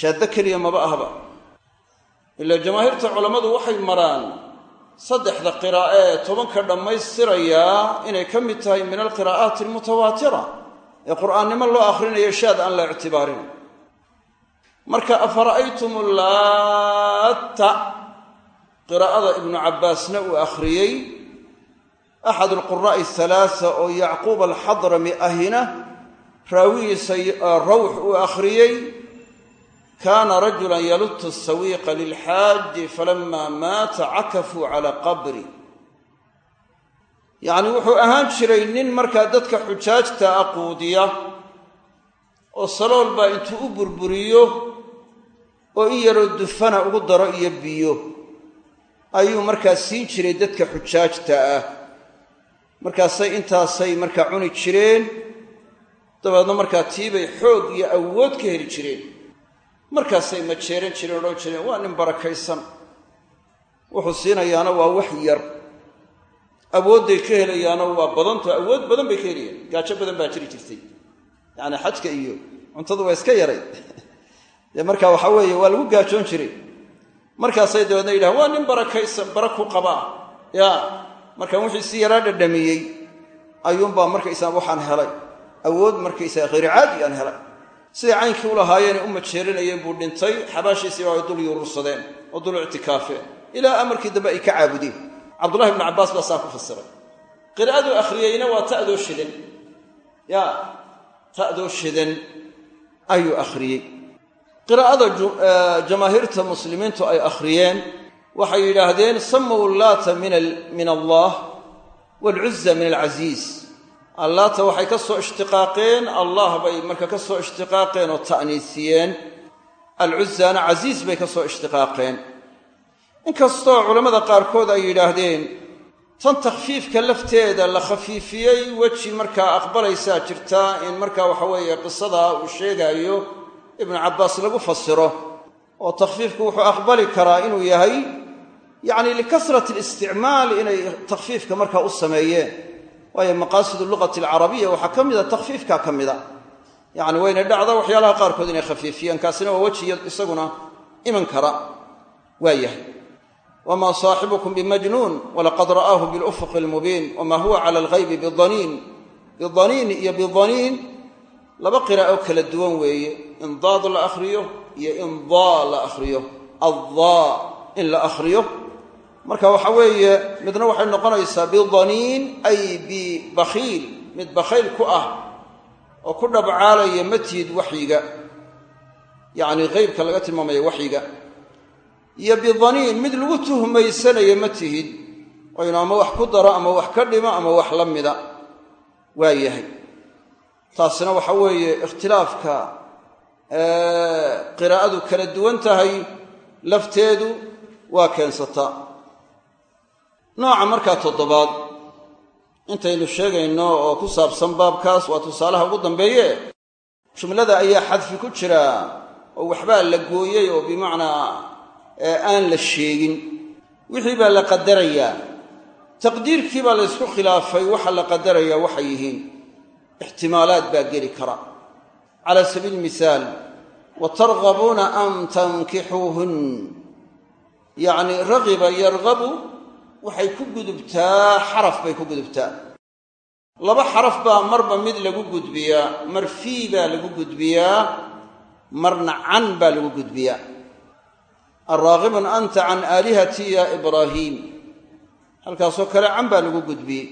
shaaddo keliya maba ahba ilaa jamaahiirta culammadu waxay maraan saddexda qiraa'e ee tobanka dhammaystirayaa inay ka mid tahay min alqiraa'aati almutawaatira ee qur'aannimo loo akhrinayo shaad aan la ictibaarin. Marka afara'aytum laatta qiraa'ada ibnu cabbaasna uu akhriyey axad alquraa'i halaasa oo yacquub alxadrami ahina raawigiisa rawx uu akhriyey kaana rajulan yalutu sawiiqa lilxaaji falama maata cakafuu calaa qabri. Yacni wuxuu ahaan jiray nin markaa dadka xujaajta aquudiya oo saloolbaa intuu u burburiyo oo in yaroo dufana ugu daro iyo biyo. Ayuu markaa siin jiray dadka xujaajta ah. Markaasay intaasay markaa cuni jireen dabeedna markaa tiibay xoog iyo awood ka heli jireen markaasay majeeran jireen odhan jireen waa nin barakaysan. Wuxuu siinayaana waa wax yar. Awoodday ka helayaana waa badanto awood badan bay ka helayaan gaajo badan baa jiri jirtay. Yacni xajka iyo cuntadu waa iska yaray. Dee marka waxa weeye waa lagu gaajoon jiray. Markaasay dabeedna yidhahan waa nin barakaysan bara ku qabaa. Ya markaan wixii si yaraa dhadhamiyey ayuunbaa markaysaa waxaan helay. Awood markaysaa khayr caadi aan helay siday caynkii u lahaayeen u majeeranayeen buu dhintay xabaashiisii baa ay dul yuurursadeen oo dul ictikaafeen. Ilaa amarkii dambe ay ka caabudeen. Cabdullahi ibnu cabbaas baa saa ku fasiray. Qiraa'aduu akhriyeyna waa ta'doo shidan ya ta'doo shidan ayuu akhriyey. Qiraa'ada jamaahiirta muslimiintu ay akhriyeen waxay yidhaahdeen samow laata min allah waalcuza min alcasiiz allaata waxay ka soo ishtiqaaqeen allah bay marka ka soo ishtiqaaqeen oo ta'niisiyeen. Alcuzana casiis bay ka soo ishtiqaaqeen. Inkastoo culammada qaarkood ay yidhaahdeen tan takhfiifka lafteeda la khafiifiyey weji markaa aqbalaysaa jirtaa in markaa waxa weeye qisadaa uu sheegaayo ibnu cabbaas lagu fasiro. Oo takhfiifku wuxuu aqbali karaa inuu yahay yacni likasrati alisticmaal inay takhfiifka markaa u sameeyeen waayo maqaasidu luqati alcarabiya waxaa ka mida takhfiifkaa ka mida. Yacni wayna dhacda waxyaalaha qaarkood inay khafiifiyeen kaasina waa weji isaguna iman kara waa yahay. Wma saaxibukum bimajnuun walaqad ra'aahu bilufuqi almubiin wma huwa cala alghaybi bidaniin. Bidaniin iyo bidaniin laba qiraa'o kala duwan weeye. In daad la akhriyo iyo in daa la akhriyo. Addaa in la akhriyo marka waxa weeye midna waxay noqonaysaa bidaniin ay bibakhiil. Mid bakhayl ku ah oo ku dhabcaalaya matihid waxyiga. Yacni haybka laga tilmaamaya waxyiga. Iyo bidaniin mid lagu tuhmaysanayo ma tihid ama wax ku daro ama wax ka dhimo ama wax la mida. Waa yahay. Taasina waxa weeye ikhtilaafka qiraa'adu kala duwan tahay lafteedu waa keensataa nooca markaa toddobaad intaynu sheegayno oo ku saabsan baabkaas waa tusaalaha ugu dambeeye. Jumlada ayaa xadfi ku jira oo waxbaa la gooyey oo bimacnaa aan la sheegin. Wixii baa la qadarayaa. Taqdiirkii baa la ysku khilaafay waxa la qadarayaa waxay yihiin. Ixtimaalaad baa geli kara. Cala sabiili mihaal wa targabuuna an tankixuuhun yacni ragiba yargabu waxay ku gudubtaa xaraf bay ku gudubtaa. Laba xaraf baa marba mid lagu gudbiyaa mar fii baa lagu gudbiyaa marna can baa lagu gudbiyaa. Araagibun anta can aalihatii ya ibraahiim halkaasoo kale can baa lagu gudbiyey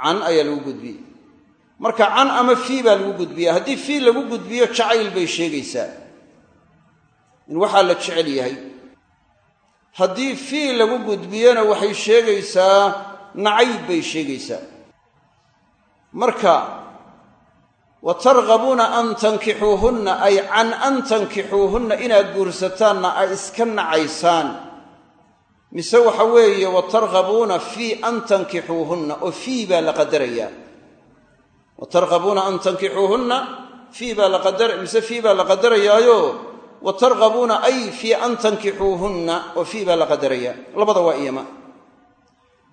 can ayaa lagu gudbiyey marka can ama fii baa lagu gudbiya haddii fii lagu gudbiyo jacayl bay sheegaysaa. In waxaa la jecel yahay haddii fii lagu gudbiyona waxay sheegaysaa nacayb bay sheegaysaa. Marka wa targabuuna an tankixuuhunna ay can an tankixuuhunna inaad guursataanna ay iska nacaysaan. Mise waxa weeye wa targabuuna fii an tankixuuhunna oo fii baa la qadarayaa. Wa targabuuna an tankixuuhunna fii baa la qadar mise fii baa la qadarayaayo wa targabuuna ay fii an tankixuuhunna oo baa la qadarayaa labada waa iyama.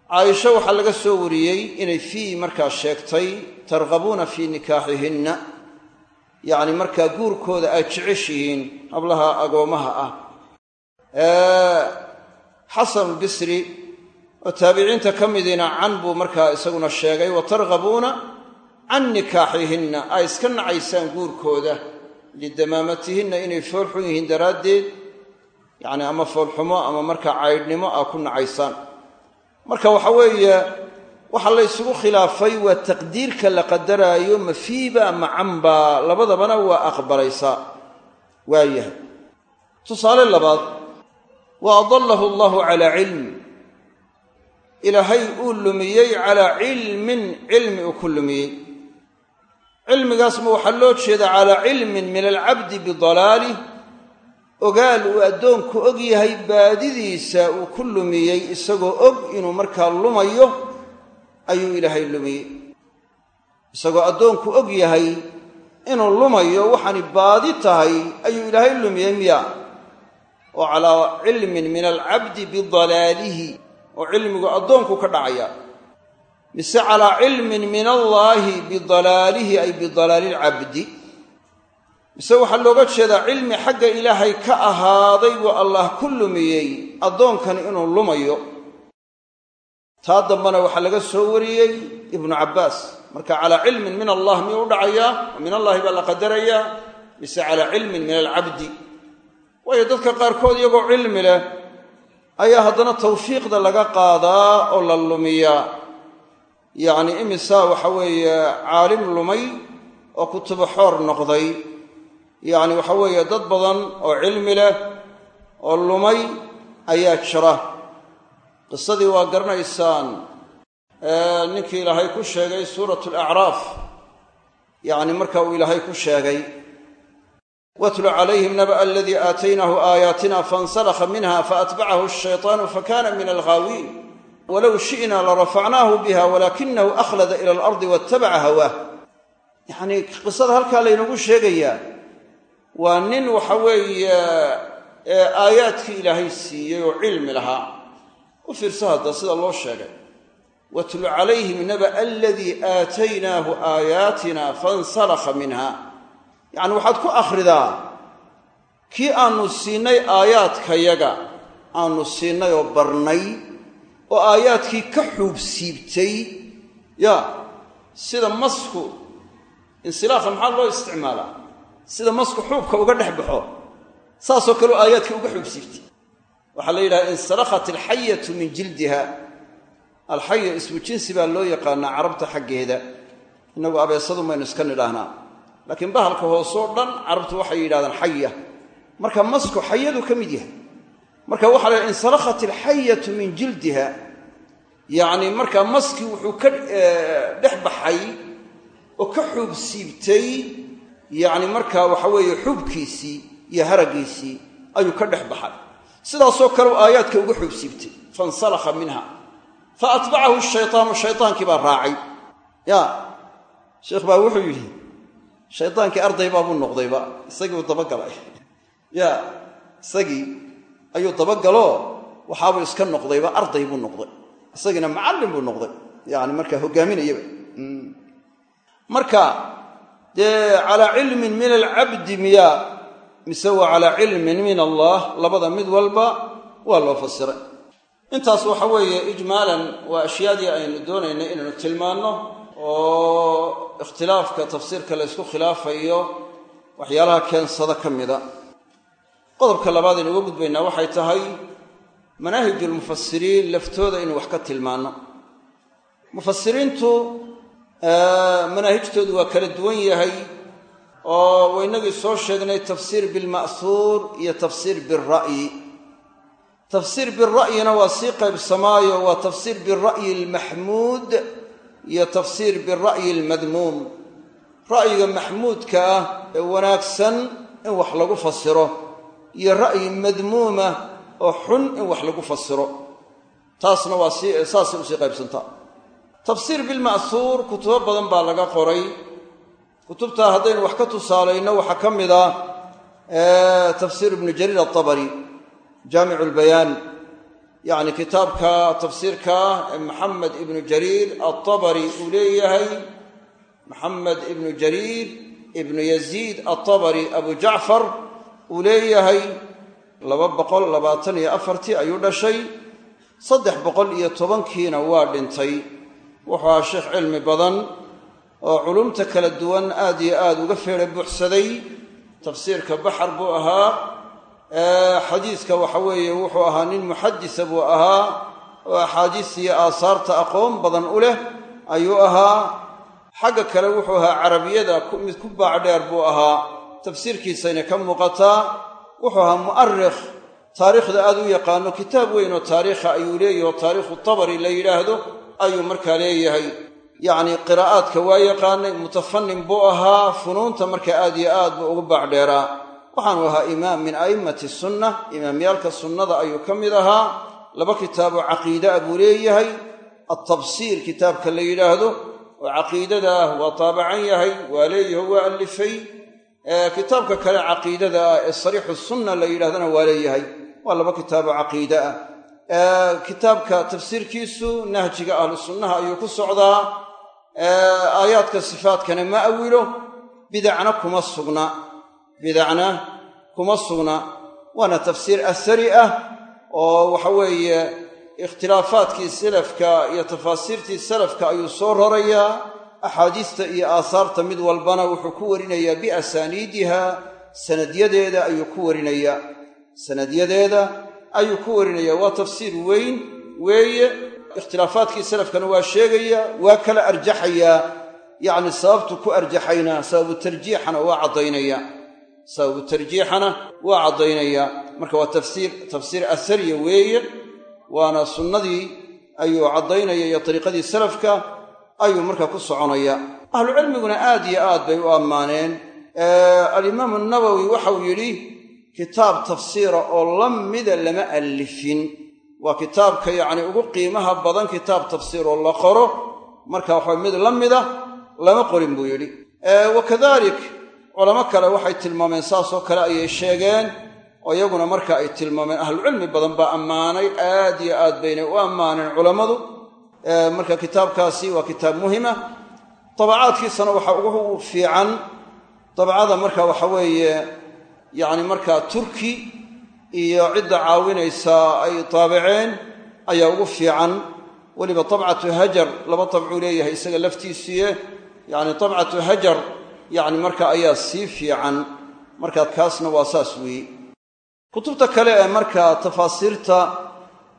Caaisha waxaa laga soo wariyey inay fii markaa sheegtay targabuuna fii nikaaxihinna. Yacni markaa guurkooda aad jeceshihiin hablaha agoommaha ah. Xasanulbisri oo taabiciinta ka midiina can buu markaa isaguna sheegay wa targabuuna can nikaaxihinna. Ay iska nacaysaan guurkooda lidamaamatihinna inay foolxun yihiin daraaddeed yacni ama foolxumo ama markaa caydhnimo aa ku nacaysaan. Marka waxa weeye waxaa la ysugu khilaafay waa taqdiirka la qadaraayo mafiiba ama canbaa labadabana waa aqbalaysaa waayahay tusaale labaad wa adallahu allahu calaa cilm. Ilaahay uu lumiyey calaa cilmin cilmi uu ku lumiyey cilmigaasma waxaa loo jeedaa calaa cilmin min alcabdi bidalaalih ogaal uu addoonku og yahay baadidiisa uu ku lumiyey isagoo og inuu markaa lumayo ayuu ilaahay lumiyey. Isagoo addoonku og yahay inuu lumayo waxaani baadi tahay ayuu ilaahay lumiyey miya oo calaa cilmin min alcabdi bidalaalihi oo cilmigu addoonku ka dhacaya mise calaa cilmin min allaahi bidalaalihi ay bidalaali ilcabdi mise waxaa looga jeedaa cilmi xagga ilaahay ka ahaaday buu allah ku lumiyey addoonkani inuu lumayo. Taa dambena waxaa laga soo wariyey ibnu cabbaas. Marka calaa cilmin min allah miyuu u dhacayaa? Oo min allahi baa la qadarayaa? Mise calaa cilmin min alcabdi? Waayo dadka qaarkood iyagoo cilmi leh ayaa haddana tawfiiqda laga qaadaa oo la lumiyaa yacni imisaa waxa weeye caalim lumay oo kutubo xoor noqday. Yacni waxa weeye dad badan oo cilmi leh oo lumay ayaa jira. Qisadii waa garanaysaan ninkii ilaahay ku sheegay suuratu alacraaf yacni marka uu ilaahay ku sheegay watlu calayhim naba'a aladii aataynaahu aayaatina fainsalakha minha faatbacahu ashaytaanu fakana min alghaawiin walow shi'na larafacnaahu biha walaakinahu akhlada ila alardi waatabaca hawaah. Yacnii qisada halkaa laynagu sheegayaa waa nin waxa weeye aayaadkii ilaahay siiyey oo cilmi lahaa. U fiirso hadda sida loo sheegay. Watlu calayhim naba'a aladii aataynaahu aayaatina fainsalakha minha yacni waxaad ku akhridaa kii aannu siinnay aayaadkayaga aannu siinnay oo barnay oo aayaadkii ka xuub siibtay ya sida masku insilaakha maxaa loo isticmaalaa? Sida masku xuubka uga dhex baxo saasoo kaleo aayaadkii uga xuub siibtay. Waxaa la yidhaha insalakhat alxayatu min jildiha. Alxaya ismu jinsi baa loo yaqaanaa carabta xaggeeda. Innagu abeesadu maynu iska nidhaahnaa. Laakiin bahalka hoosoo dhan carabtu waxay yidhahdaan xaya marka masku xayadu ka mid yahay marka waxa la insalakhat alxayatu min jildiha. Yacni markaa maskii wuxuu ka dhex baxay oo ka xuub siibtay yacni markaa waxa weeye xuubkiisii iyo haraggiisii ayuu ka dhex baxay. Sidaasoo kale u aayaadka uga xuub siibtay fainsalakha minha. Fa atbacahu shaytaanu shaytaankii baa raacay. Ya sheekh baa wuxuu yidhi shaydaankii arday baabuu noqdayba isagii uu dabagalay. Ya isagii ayuu dabagaloo waxaabuu iska noqdayba arday buu noqday. Isagiina macallin buu noqday. Yani markaa hogaaminayaba marka dee calaa cilmin min alcabdi miya mise waa calaa cilmin min allah? Labada mid walba waa loo fasiray. Intaas waxa weeye ijmaalan waa ashyaadii aynu doonaynay inaynu tilmaanno oo ikhtilaafka tafsiirka la ysku khilaafayo waxyaalaha keensada ka mida qodobka labaad aynu uga gudbaynaa waxay tahay manaahijulmufasiriin laftooda inuu wax ka tilmaanno. Mufasiriintu manaahijtoodu waa kala duwan yahay oo waynagii soo sheegnay tafsiir bilma'huur iyo tafsiir bilra'yi tafsiir bira'yina waa sii qaybsamaayo waa tafsiir bira'yi almaxmuud iyo tafsiir bira'yi almadmuum ra'yiga maxmuudka ah ee wanaagsan in wax lagu fasiro iyo ra'yi madmuuma oo xun in wax lagu fasiro taasna waa saasay u sii qaybsantaa. Tafsiir bilma'huur kutubo badan baa laga qoray. Kutubtaa haddaynu wax ka tusaalayno waxaa ka mid ah tafsiir ibnu jariir atabari jaamicu albayaan yacni kitaabka tafsiirka maxamed ibnu jariir altabari uu leeyahay. Maxamed ibnu jariir ibnu yaziid altabari abu jacfar uu leeyahay laba boqol labaatan iyo afartii ayuu dhashay. Saddex boqol iyo tobankiina waa dhintay. Wuxuu ahaa sheekh cilmi badan oo culumta kala duwan aad iyo aad uga feedha buuxsaday. Tafsiirka baxar buu ahaa xadiiska waxa weeye wuxuu ahaa nin muxadisa buu ahaa oo axaadiista iyo aasaarta aqoon badan u leh ayuu ahaa. Xagga kale wuxuu ahaa carabiyada mid ku baacdheer buu ahaa tafsiirkiisayna ka muuqataa wuxuu ahaa mu'arikh taariikhda aad u yaqaano kitaab weyn oo taariikha ayuu leeyahy oo taariikhu tabari la yidhaahdo ayuu markaa leeyahay. Yacnii qiraa'aadka waa yaqaanay mutafannin buu ahaa funuunta marka aad iyo aad buu ugu baacdheeraa. Waxaanu ahaa imaam min a'immati sunna imaamyaalka sunnada ayuu ka mid ahaa. Laba kitaaboo caqiidaa buu leeyahay. Altabsiir kitaabka la yidhaahdo oo caqiidada ah waa taabacan yahay waa leeyaho waa allifay kitaabka kale caqiidada ah ee sariixu sunna la yidhahdana waa leeyahay. Waa laba kitaaboo caqiide ah. Kitaabka tafsiirkiisu nahjiga ahlu sunnaha ayuu ku socdaa. Aayaadka sifaatkana ma awilo. Bidacna kuma sugna. Bidacna kuma sugna. Waana tafsiir asari ah oo waxa weeye ikhtilaafaadkii salafka iyo tafaasiirtii salafka ayuu soo rorayaa axaadiista iyo aasaarta mid walbana wuxuu ku warinayaa biasaaniidiha sanadyadeeda ayuu ku warinayaa sanadyadeeda ayuu ku warinayaa waa tafsiir weyn weeye. Ikhtilaafaadkii salafkana waa sheegaya waa kala arjaxayaa yacni sababtu ku arjaxayna sababu tarjiixana waa caddaynaya. Sababu tarjiixana waa caddaynayaa marka waa tafsiir tafsiir asariya weeye. Waana sunnadii ayuu caddaynaya iyo dariiqadii salafka ayuu markaa ku soconaya. Ahlucilmiguna aad iyo aad bay u ammaaneen. Alimaamu nawowi waxau yidhi kitaab tafsiira oo la mida lama allifin. Waa kitaabka yacni ugu qiimaha badan kitaab tafsiir oo la qoro. Marka waxa mid la mida lama qorin buu yidhi. Wa kadalik culamo kale waxay tilmaameen saasoo kale ayay sheegeen oo iyaguna marka ay tilmaameen ahlucilmi badan baa ammaanay aad iyo aad baynay u ammaaneen culammadu marka kitaabkaasi waa kitaab muhima. Dabacaadkiisana waxaa ugu fiican dabcada marka waxa weeye yacni markaa turki iyo cidda caawinaysaa ay taabaceen ayaa ugu fiican. Weliba tabcatu hajar laba tabcuu leeyahay isaga laftiisiiye yacni tabcatu hajar yacni marka ayaa sii fiican. Marka kaasna waa saas weeye. Kutubta kale ee markaa tafaasiirta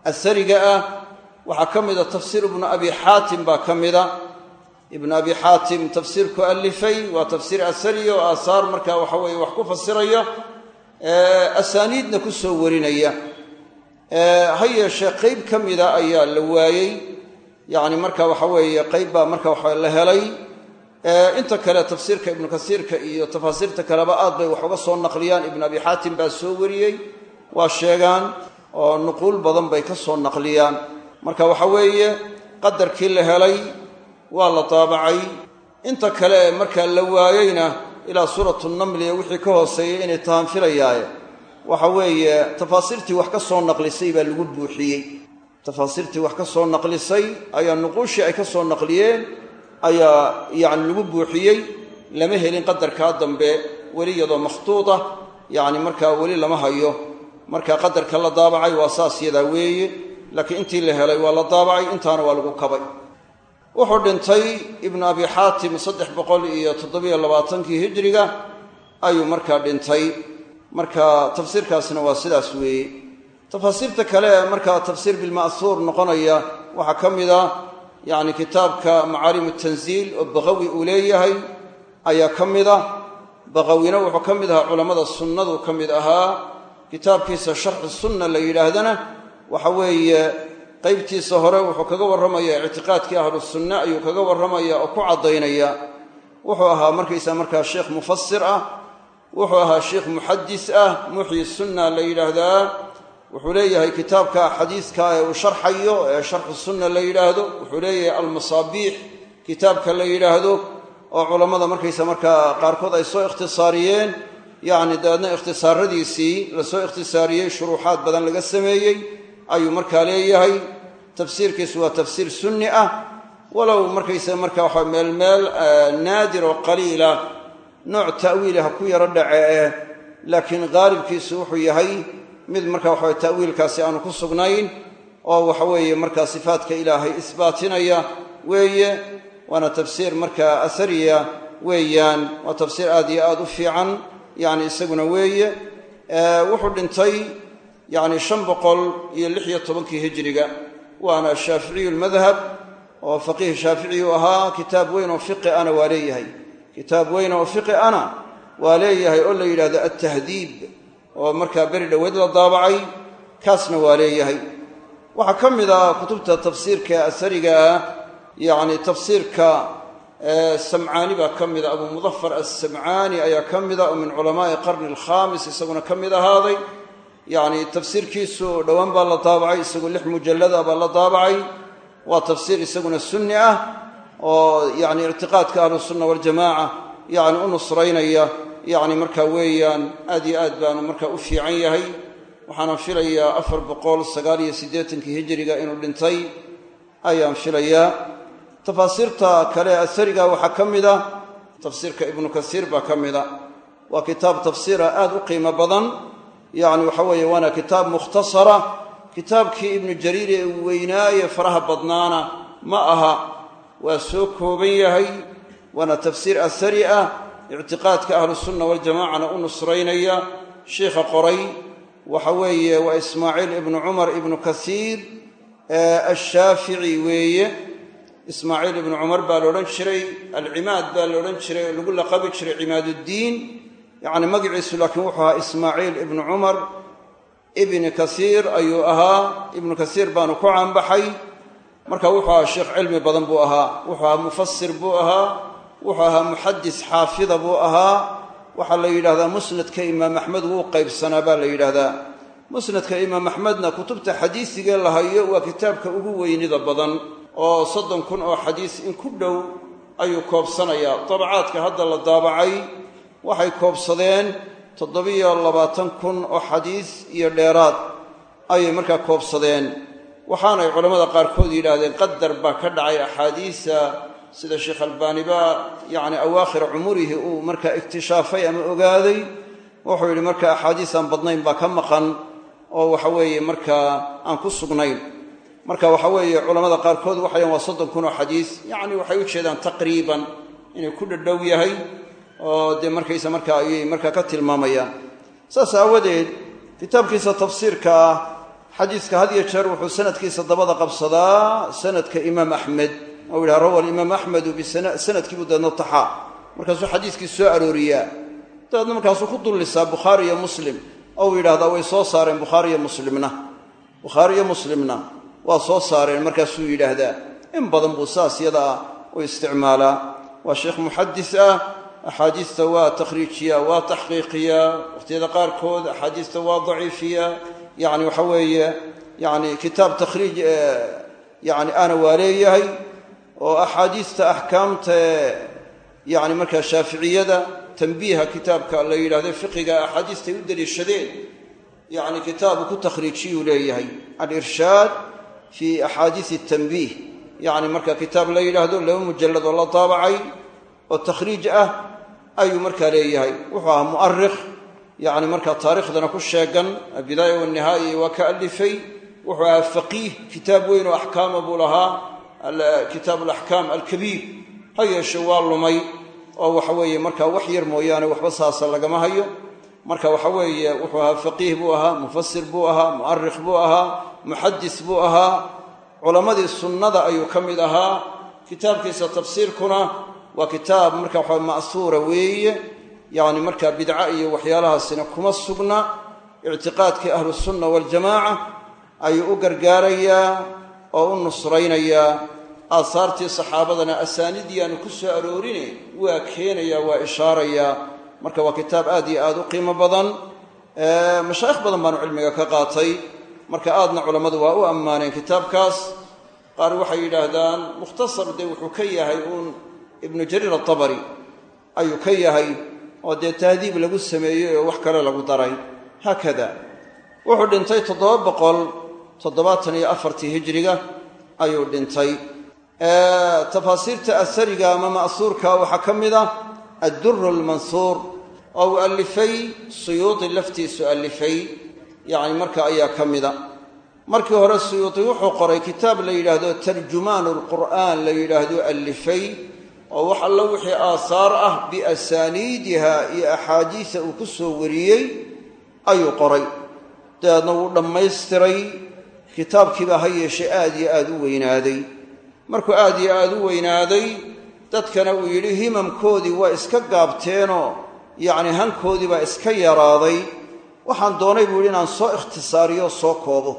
asariga ah waxaa ka mida tafsiir ibnu abi xaatim baa ka mida. Ibnu abi xaatim tafsiirku allifay waa tafsiir asariya oo aasaar marka waxa weeye wax ku fasiraya asaaniidna ku soo warinaya. Ha yeeshee qayb ka mida ayaa la waayey. Yacni marka waxa weeye qayb baa marka waxa la helay. Inta kale tafsiirka ibnu kasiirka iyo tafaasiirta kaleba aad bay wax uga soo naqliyaan. Ibnu abi xaatim baa soo wariyey waa sheegaan oo nuquul badan bay ka soo naqliyaan marka waxa weeye qadarkii la helay waa la daabacay. Inta kale ee markaa la waayeyna ilaa suuratu namli ee wixii ka hooseeyey inay tahaan filayaaye waxa weeye tafaasiirtii wax ka soo naqlisay baa lagu buuxiyey. Tafaasiirtii wax ka soo naqlisay ayaa nuquushii ay ka soo naqliyeen ayaa yacni lagu buuxiyey lama helin qadarkaa dambe weli iyadoo makhtuuda yacni markaa weli lama hayo. Marka qadarka la daabacay waa saas yadaa weeye laakiin intii la helay waa la daabacay intaana waa lagu kabay. Wuxuu dhintay ibnu abi xaatim saddex boqol iyo toddobiyo labaatankii hijriga ayuu markaa dhintay. Marka tafsiirkaasna waa sidaas weeye. Tafaasiirta kale ee markaa tafsiir bilma'huur noqonaya waxaa ka mid a yacni kitaabka macaalimu tanziil oo baqawi uu leeyahay ayaa ka mid a. Baqawina wuxuu ka mid ahaa culammada sunnadu ka mid ahaa. Kitaabkiisa sharxu sunna la yidhaahdana waxa weeye qaybtiisa hore wuxuu kaga warramaya ictiqaadkii ahlu sunne ayuu kaga warramaya oo ku caddaynaya. Wuxuu ahaa markaysaa markaa sheekh mufasir ah wuxuu ahaa sheikh muxadis ah muxyi sunna la yidhaahdaa wuxuu leeyahay kitaabka xadiiska ee uu sharxayo ee sharxu sunna la yidhaahdo. Wuxuu leeyahay almasaabiix kitaabka la yidhaahdo oo culammada markaysa markaa qaarkood ay soo ikhtisaariyeen. Yacni dabeedna ikhtisaaradiisii la soo ikhtisaariyey shuruuxaad badan laga sameeyey ayuu markaa leeyahay tafsiirkiisu waa tafsiir sunni ah walow markaa waxa meel meel naadir oo qaliila nooc ta'wiili ha ku yaro dhacee laakiin qaalibkiisu wuxuu yahay mid marka waxa ta'wiilkaasi aanu ku sugnayn oo waxa weeye markaa sifaadka ilaahay isbaatinaya weeye waana tafsiir markaa asariya weeyaan waa tafsiir aad iyo aad u fiican yacni isaguna weeye wuxuu dhintay yacni shan boqol iyo lix iyo tobankii hijiriga waana shaaficiyu lmadhab oo faqiih shaafici u ahaa kitaab weyn oo fiqi ana waa leeyahay. Kitaab weyn oo fiqi ana waa leeyahay oo la yidhahdo altahdiib oo markaa beri dhoweed la daabacay kaasna waa leeyahay. Waxaa ka mid ah kutubta tafsiirka asariga ah yacni tafsiirka samcaani baa ka mida abu mudafar assamcaani ayaa ka mida oo min culamaa'i qarni alkhaamis isaguna ka mid ahaaday yacni tafsiirkiisu dhowaan baa la daabacay isagoo lix mujallada baa la daabacay. Waa tafsiir isaguna sunni ah oo yacni ictiqaadka ahlusunna waljamaaca yacni u nusraynaya. Yacni markaa weeyaan aad iyo aad baanu markaa u fiican yahay. Waxaana filayaa afar boqol sagaal iyo siddeetankii hijiriga inuu dhintay. Ayaan filayaa. Tafaasiirta kale asariga waxaa ka mid a tafsiirka ibnu kasiir baa ka mida waa kitaab tafsiira aad u qiimo badan yacni waxa weeye waana kitaab mukhtasara kitaabkii ibnu jariir ee weynaaye faraha badnaana. Ma aha waa soo kooban yahay waana tafsiir asari ah ictiqaadka ahlusunna waljamacana u nusraynaya. Shiikha qoray waxa weeye waa ismaaciil ibnu cumar ibnu kasiir ashaafici weeye. Ismaaciil ibnu cumar baa la odhan jiray alcimaad baa la jiray oo lagu laqabi jiray cimaaduddiin yacni magaciisu laakiin wuxuu ahaa ismaaciil ibnu cumar. Ibni kasiir ayuu ahaa. Ibnu kasiir baanu ku caanbaxay marka wuxuu ahaa sheekh cilmi badan buu ahaa. Wuxuu ahaa mufasir buu ahaa. Wuxuu ahaa muxadis xaafida buu ahaa. Waxaa la yidhahdaa musnadka imaam axmed wuu qaybsanaa baa la yidhaahdaa. Musnadka imaam axmedna kutubta xadiisigee la hayo waa kitaabka ugu weynida badan oo soddon kun oo xadiis in ku dhow ayuu koobsanayaa. Dabacaadka hadda la daabacay waxay koobsadeen toddobiyo labaatan kun oo xadiis iyo dheeraad ayay markaa koobsadeen. Waxaanay culammada qaarkood yidhaahdeen qadar baa ka dhacay axaadiisa sida sheekh albaaniba yacni awaakhira cumurihi uu markaa iktishaafay ama ogaaday. Wuxuu yidhi marka axaadiis aan badnayn baa ka maqan oo waxa weeye markaa aan ku sugnayn. Marka waxa weeye culammada qaarkood waxay waa soddon kun oo xadiis. Yacni waxay u jeedaan taqriiban inuu ku dhadhow yahay oo dee markaysa markaa ayay markaa ka tilmaamayaan. Saas aawadeed kitaabkiisa tafsiirka ah xadiiska had iyo jeer wuxuu sanadkiisa dabada qabsadaa sanadka imaam axmed ou yidhaha rawa alimaam axmedu bisanadkiibuu deedna taxaa. Markaasuu xadiiskii soo arooriyaa. Dabeedna markaasuu ku dullisaa bukhaari iyo muslim. Ou yidhahdaa way soo saareen bukhaari iyo muslimna. Bukhaari iyo muslimna waa soo saareen markaasuu yidhaahdaa. In badan buu saas yada ah u isticmaalaa. Waa sheekh muxadis ah axaadiista waa takhriijiyaa waa taxqiiqiyaa waqhtiyada qaarkood axaadiista waa daciifiyaa yacni waxa weeye yacni kitaab takhriij yani ana waa leeyahay oo axaadiista axkaamta yacni markaa shaaficiyada tanbiiha kitaabka la yidhahdo fiqiga axaadiistay u deliishadeen yacni kitaabu ku takhriijiyuu leeyahay alirshaad fii axaadiisi tanbiih yacni marka kitaab la yidhaahdo laba mujallad oo la daabacay oo takhriij ah ayuu markaa leeyahay. Wuxuu ahaa mu'arikh yacni markaa taariikhdana ku sheegan albidaaya walnihaaya waa ka alifay wuxuu ahaa faqiih kitaab weyn oo axkaama buu lahaa kitaab alaxkaam alkabiir. Ha yeeshe waa lumay oo waxa weeye markaa wax yar mooyaane waxba saasa lagama hayo. Marka waxa weeye wuxuu ahaa faqiih buu ahaa mufasir buu ahaa mu'arikh buu ahaa muxadis buu ahaa. Culammadii sunnada ayuu ka mid ahaa. Kitaabkiisa tafsiirkuna waa kitaab marka waxa ma'huura weeye. Yacni markaa bidca iyo waxyaalahaasina kuma sugna. Ictiqaadkii ahlusunna waljamaaca ayuu u gargaarayaa oo u nusraynayaa. Aasaartii saxaabadana asaanidii aanu ku soo aroorine waa keenayaa waa ishaarayaa. Marka waa kitaab aad iyo aad u qiimo badan. Mashaayikh badan baanu cilmiga ka qaatay. Marka aadna culammadu waa u ammaaneen kitaabkaas. Qaar waxay yidhaahdaan mukhtasar dee wuxuu ka yahay uun ibnu jariir atabari ayuu ka yahay oo dee tahdiib lagu sameeyey oo wax kale lagu daray. Haakada wuxuu dhintay toddoba boqol toddobaatan iyo afartii hijriga ayuu dhintay. Tafaasiirta asariga ama ma'suurka waxaa ka mid ah adduru almansuur oo uu allifay suyuudi laftiisu allifay yacni marka ayaa ka mida markii hore suyuudi wuxuu qoray kitaab la yidhaahdo tarjumaanu lqur'aan la yidhaahdo allifay oo wax allo wixii aasaar ah biasaaniidiha iyo axaadiisa uu ku soo wariyey ayuu qoray. Dabeedna wuu dhammaystiray. Kitaabkiibaa ha yeeshe aad iyo aad u weynaaday. Markuu aad iyo aad u weynaaday dadkana uu yidhi himamkoodii waa iska gaabteenoo yacni hankoodii baa iska yaraaday. Waxaan doonay buu yidhi inaan soo ikhtisaariyo soo koobo.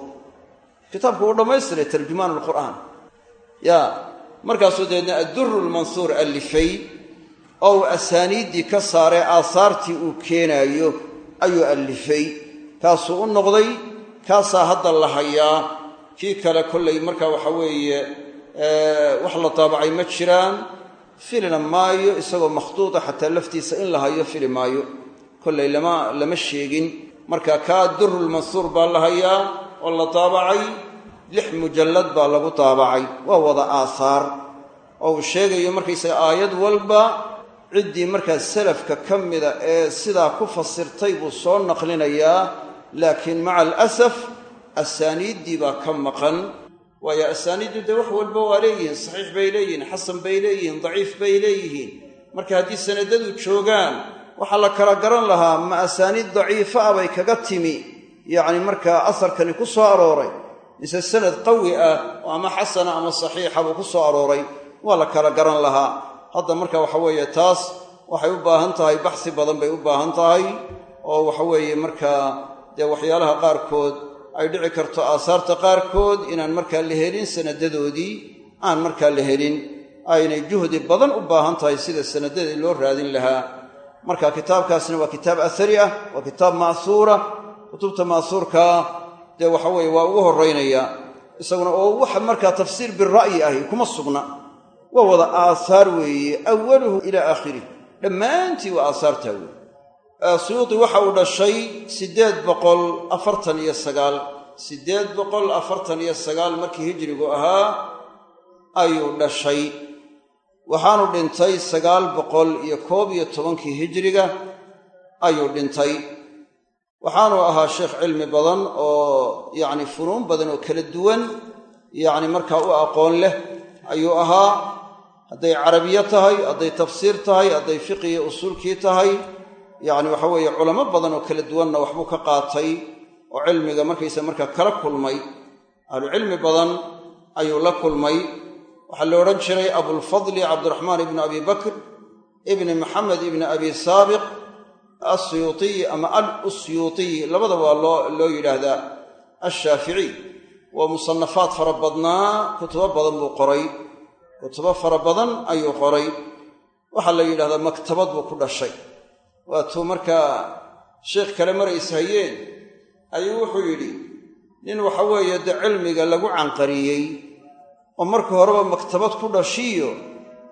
Kitaabku wuu dhammaystiray tarjumaan alqur'aan ya markaasuu dabeedna adduru lmansuur allifay oo uu asaaniiddii ka saaray aasaartii uu keenaayo ayuu allifay kaasuu u noqday kaasaa hadda la hayaa. Kii kale kollay marka waxa weeye wax la daabacay ma jiraan. Filina maayo isagoo makhduuda xataa laftiisa in la hayo fili maayo. Kollay lama lama sheegin. Marka kaa durulmansuur baa la hayaa oo la daabacay lix mujallad baa lagu daabacay waa wada aahaar oo uu sheegayo markaysaga aayad walba ciddii markaa salafka ka mida ee sidaa ku fasirtay buu soo naqlinayaa laakiin maca alasaf asaaniiddii baa ka maqan. Waayo asaaniiddu dee wax walba waa leeyihiin saxiix bay leeyihiin xasan bay leeyihiin daciif bay leeyihiin. Marka haddii sanadadu joogaan waxaa la kala garan lahaa ma asaaniid daciifa ah bay kaga timi. Yacni markaa asarkani ku soo arooray mise sanad qawi ah oo ama xasana ama saxiixa buu ku soo arooray waa la kala garan lahaa. Hadda marka waxa weeye taas waxay u baahan tahay baxsi badan bay u baahan tahay oo waxa weeye markaa dee waxyaalaha qaarkood ay dhici karto aasaarta qaarkood inaan markaa la helin sanadadoodii aan markaa la helin aynay juhdi badan u baahan tahay sida sanadadii loo raadin lahaa. Marka kitaabkaasna waa kitaab athari ah waa kitaab ma'suura. Kutubta ma'suurkaa dee waxa weeye waa ugu horraynaya isaguna oo waxa markaa tafsiir bira'yi ahi kuma sugna. Waa wada aasaar weeye awaluhu ilaa aakhirih dhammaantii waa aasaartaa weeye. Suyuudi waxa uu dhashay siddeed boqol afartan iyo sagaal. Siddeed boqol afartan iyo sagaal markii hijrigu ahaa ayuu dhashay. Waxaanu dhintay sagaal boqol iyo koob iyo tobankii hijriga ayuu dhintay waxaanu ahaa sheekh cilmi badan oo yacni funuun badan oo kala duwan yacni markaa u aqoon leh ayuu ahaa. Hadday carabiyo tahay hadday tafsiir tahay hadday fiqi iyo usuulkii tahay yacni waxa weeye culamo badan oo kala duwanna waxbuu ka qaatay oo cilmiga markaysa markaa kala kulmay. Ahlucilmi badan ayuu la kulmay. Waxaa la odhan jiray abulfadli cabdiraxmaan ibni abi bakr ibni maxamed ibni abi saabiq assuyuutiyi ama al usyuutiyi labadaba waa loo loo yidhaahdaa. Ashaaficiy waa musanafaad fara badnaa kutubo badan buu qoray. Kutubo fara badan ayuu qoray. Waxaa la yidhahdaa maktabad buu ku dhashay. Waatuu markaa sheikh kale marays hayeen ayuu wuxuu yidhi nin waxa weeye dee cilmiga lagu canqariyey oo marka horeba maktabad ku dhashiyo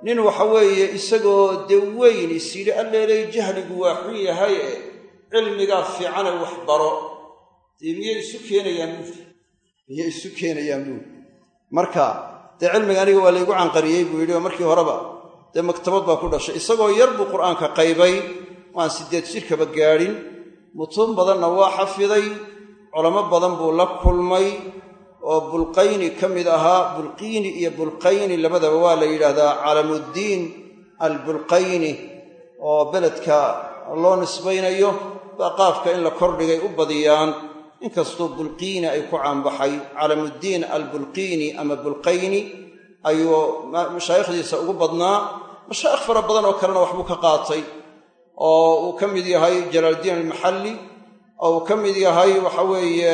nin waxa weeye isagoo dee weyn is yidhi alleelay jahligu waa xun yahay e cilmigaa fiicane wax baro. Dee miyay isu keenayaan buuri miyay isu keenayaan buuri marka dee cilmiga aniga waa laygu canqariyey buu yidhi oo markii horeba dee maktabad baa ku dhashay. Isagoo yar buu qur'aanka qaybay waan siddeed jirkaba gaadhin. Mutuun badanna waa xafiday culamo badan buu la kulmay oo bulqayni ka mid ahaa bulqiini iyo bulqayni labadaba waa la yidhaahdaa calamuddiin albulqayni oo beledka loo nisbaynayo baa qaafka in la kordhigay u badiyaan. Inkastuu bulqiini ay ku caanbaxay calamuddiin albulqiini ama bulqayni ayuu mashaayikhdiisa ugu badnaa. Mashaayikh fara badan oo kalena waxbuu ka qaatay oo uu ka mid yahay jalaaldiin almaxalli oo uu ka mid yahay waxa weeye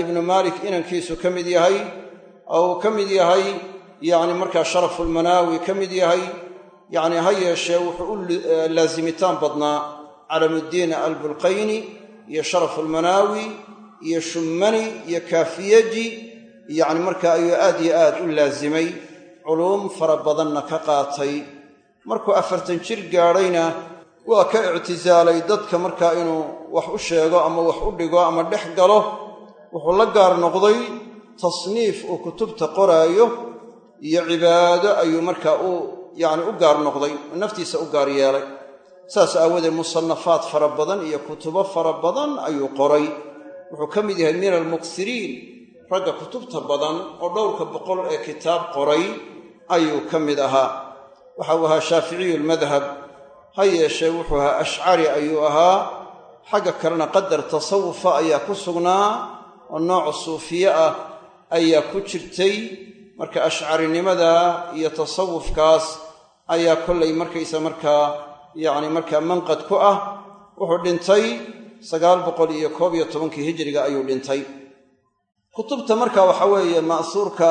ibnu maalik inankiisu ka mid yahay oo uu ka mid yahay yacni markaa sharafulmanaawi ka mid yahay yacni ha yeeshee wuxuu u laasimitaan badnaa calamuddiin albulqayni iyo sharafulmanaawi iyo shummani iyo kaafiyaji yacni markaa ayuu aad iyo aad u laasimay culuum fara badanna ka qaatay. Markuu afartan jir gaadhayna waa ka ictisaalay dadka markaa inuu wax u sheego ama wax u dhigo ama dhex galo wuxuu la gaar noqday tasniif uu kutubta qoraayo iyo cibaado ayuu markaa u yacni u gaar noqday naftiisa u gaar yeelay. Saas aawadeed musannafaad fara badan iyo kutubo fara badan ayuu qoray. Wuxuu ka mid yahay min almuksiriin ragga kutubta badan oo dhowrka boqol ee kitaab qoray ayuu ka mid ahaa. Waxa uu ahaa shaaficiyu lmadhab ha yeeshee wuxuu ahaa ashcari ayuu ahaa. Xagga kalena qadar tasawufa ayaa ku sugnaa oo nooc suufiye ah ayaa ku jirtay. Marka ashcarinimada iyo tasawufkaas ayaa kollay markaysa markaa yacni markaa manqad ku ah wuxuu dhintay sagaal boqol iyo koob iyo tobankii hijriga ayuu dhintay. Kutubta marka waxa weeye ma'suurka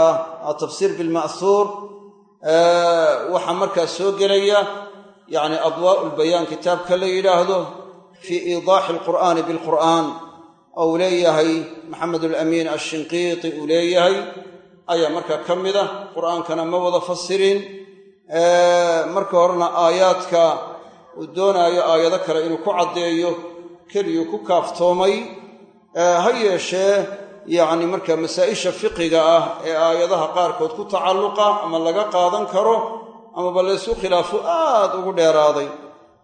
tafsiir bilma'suur waxaa markaa soo gelaya yacni adwaa'u lbayaan kitaabka la yidhaahdo fii iidaaxi alqur'aani bilqur'aan oo uu leeyahay maxamed alamiin ashinqiiti uu leeyahay ayaa markaa ka mid ah qur'aankana ma wada fasirin marka horena aayaadka uu doonaayo aayado kale inuu ku caddeeyo keliyuu ku kaaftoomay ha yeeshee yacni marka masaa'isha fiqiga ah ee aayadaha qaarkood ku tacalluqa ama laga qaadan karo amaba laysu khilaafo aad ugu dheeraaday.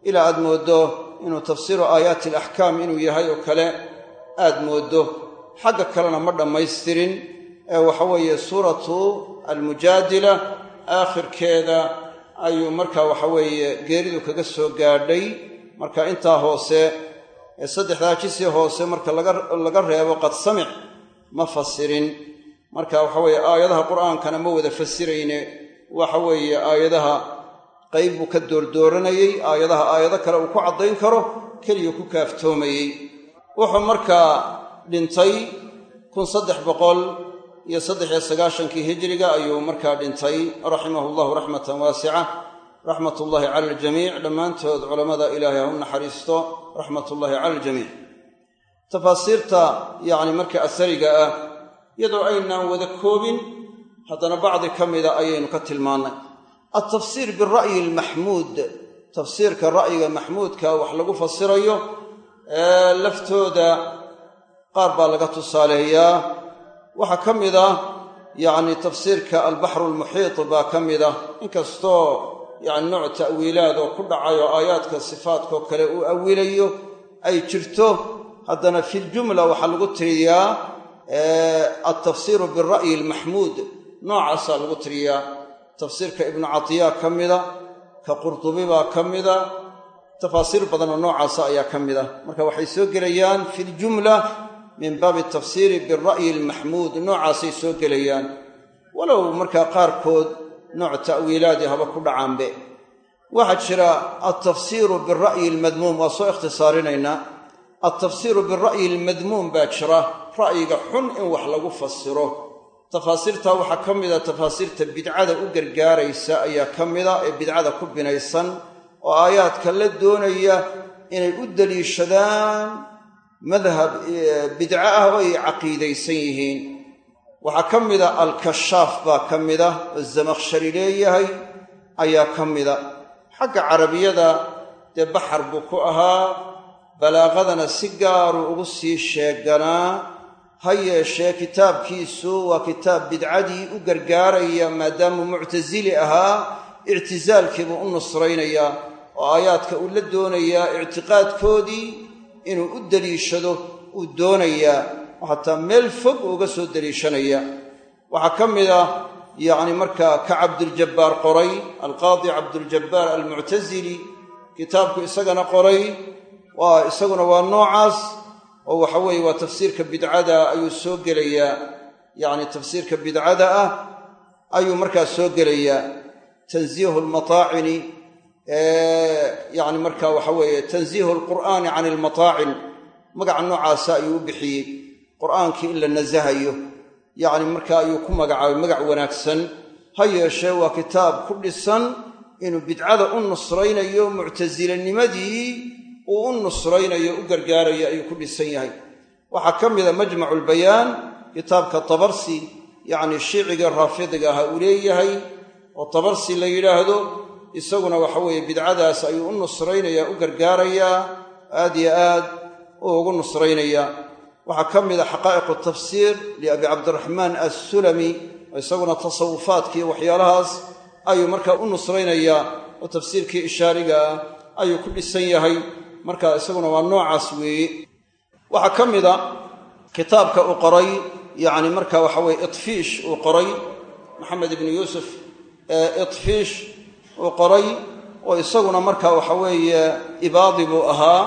Ilaa aad mooddo inuu tafsiiru aayaati alaxkaam inuu yahay oo kale aad mooddo xagga kalena ma dhammaystirin. Ee waxa weeye suuratu almujaadila aakhirkeeda ayuu marka waxa weeye geeridu kaga soo gaadhay. Marka intaa hoose ee saddexdaa jisii hoose marka laga reebo qad samic ma fasirin. Marka waxa weeye aayadaha qur'aankana ma wada fasirayne. Waxa weeye aayadaha qayb buu ka doordooranayey aayadaha aayado kale uu ku caddayn karo keliya ku kaaftoomayey wuxuu markaa dhintay kun saddex boqol iyo saddex iyo sagaashankii hijiriga ayuu markaa dhintay raximahu llahu raxmatan waasica. Raxmatullaahi cala aljamiic dhammaantood culammada ilaahay ha u naxariisto raxmatullaahi cala aljamiic tafaasiirta yacni marka asariga ah iyadoo aynaan wada koobin haddana bacdi ka mida ayaynu ka tilmaannay. Altafsiir bira'yi almaxmuud tafsiirka ra'yiga maxmuudka wax lagu fasirayo laftooda qaar baa laga tusaaleeyaa. Waxaa ka mid ah yacni tafsiirka albaxru almuxiit baa ka mid ah. Inkastoo yacni nooc ta'wiilaad oo ku dhacayo aayaadka sifaadkoo kale uu awilayo ay jirto. Haddana filjumla waxaa lagu tiriyaa altafsiiru bira'yi almaxmuud noocaasaa lagu tiriyaa. Tafsiirka ibnu catiyaa ka mida ka qurdubi baa ka mida tafaasiir badan oo noocaasa ayaa ka mid ah. Marka waxay soo gelayaan fi ljumla min baabi tafsiiri bira'yi almaxmuud noocaasay soo gelayaan. Walow markaa qaarkood nooc ta'wiilaadii haba ku dhacaanbe. Waxaa jira altafsiiru bira'yi almadmuum waa soo ikhtisaarinaynaa. Altafsiiru bira'yi almadmuum baa jira ra'yiga xun in wax lagu fasiro tafaasiirtaa waxaa ka mida tafaasiirta bidcada u gargaaraysa ayaa ka mida ee bidcada ku binaysan oo aayaadka la doonaya inay u daliishadaan madhab bidco ah oo ay caqiidaysan yihiin. Waxaa ka mida alkashaaf baa ka mida oo zamakhshari leeyahay ayaa ka mida. Xagga carabiyada dee baxar buu ku ahaa balaaqadana si gaaruu ugu sii sheeganaa. Ha yeeshee kitaabkiisu waa kitaab bidcadii u gargaaraya maadaamuu muctasili ahaa ictisaalkiibuu u nusraynayaa oo aayaadka uu la doonayaa ictiqaadkoodii inuu u deliishado uu doonayaa oo xataa meel fog uuga soo deliishanaya. Waxaa ka mid ah yacni markaa ka cabduljabbaar qoray alqaadi cabduljabbaar almuctasili kitaabku isagana qoray waa isaguna waa noocaas oo waxa weeye waa tafsiirka bidcada ayuu soo gelayaa yacni tafsiirka bidcada ah ayuu markaa soo gelayaa tanziihu almataacini yacni markaa waxa weeye tanziihu alqur'aani can ilmataacin magaca noocaasa ayuu u bixiyey. Qur'aankii in la nasahayo. Yacni marka ayuu ku magacaabay magac wanaagsan. Ha yeeshee waa kitaab ku dhisan inuu bidcada u nusraynayo muctasilanimadii uu u nusraynayo u gargaarayo ayuu ku dhisan yahay. Waxaa ka mida majmacu lbayaan kitaabka tabarsi yacni shiiciga raafidiga aha uu leeyahay oo tabarsi la yidhaahdo isaguna waxa weeye bidcadaas ayuu u nusraynayaa u gargaarayaa aad yo aad uu ugu nusraynayaa waxaa ka mida xaqaa'iqu tafsiir liabi cabdiraxmaan assulami isaguna tasawufaadkii waxyaalahaas ayuu markaa u nusraynayaa oo tafsiirkii ishaariga ah ayuu ku dhisan yahay. Marka isaguna waa noocaas weeye. Waxaa ka mida kitaabka uu qoray yacni marka waxa weye itfiish uu qoray maxamed ibnu yuusuf itfiish uu qoray oo isaguna marka waxa weeye ibaadi buu ahaa.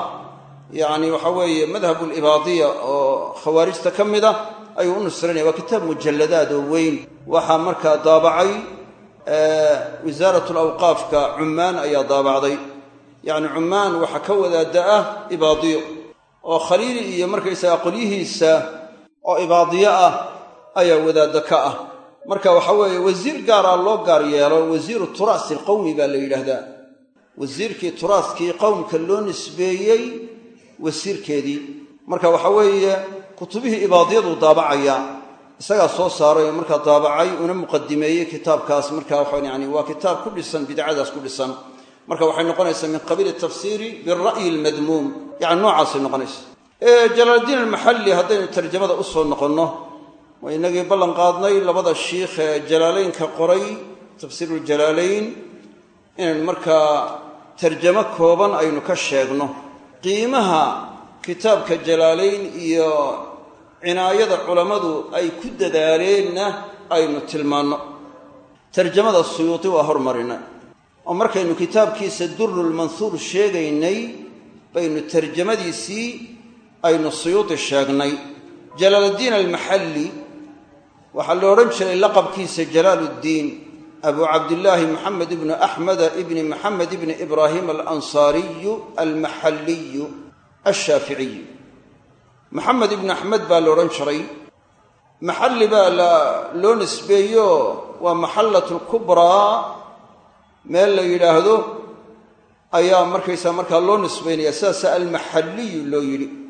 Yacni waxa weeye madhabu libaadiya oo khawaarijta ka mid a ayuu u nusranaya waa kitaab mujalladaad oo weyn. Waxaa markaa daabacay wasaarat alawqaafka cummaan ayaa daabacday. Yacni cummaan waxaa ka wadaada ah ibaadiyo oo khaliili iyo markaysaga qolyihiisa oo ibaadiyo ah ayaa wadaadda ka ah marka waxa weeye wasiir gaaraa loo gaar yeelo wasiiru turaasi alqowmi baa la yidhaahdaa. Wasiirkii turaaskii qowmka loo nisbeeyey wasiirkeedii. Marka waxa weeye kutubihii ibaadiyadu daabacaya isagaa soo saaray oo markaa daabacay una muqadimeeyey kitaabkaas. Marka waxa yani waa kitaab ku dhisan bidcadaas ku dhisan. Marka waxay noqonaysaa min qabiili tafsiiri bira'yi almadmuum yani noocaasay noqonaysa jalaaldiin almaxalli haddaynu tarjamada u soo noqonno waa inagii ballan qaadnay labada shiikh ee jalaalaynka qoray tafsiiruljalaalayn inaynu markaa tarjamo kooban aynu ka sheegno. Qiimaha kitaabka jalaalayn iyo cinaayada culammadu ay ku dadaaleenna aynu tilmaanno. Tarjamada suyuuti waa hormarina oo markaynu kitaabkiisa durrulmanhuur sheegaynay baynu tarjamadiisii aynu suyuuti sheegnay. Jalaaluddiin almaxalli waxaa la odhan jiray laqabkiisa jalaaluddiin abu cabdillaahi maxamed ibnu axmeda ibni maxamed ibni ibraahim alansaariyu almaxalliyu alshaaficiyu maxamed ibnu axmed baa la odhan jiray maxalli baa loo nisbeeyo waa maxallatu lkubraa meel la yidhaahdo ayaa markaysaa markaa loo nisbaynaya sidaasa almaxalliyu loo yidhi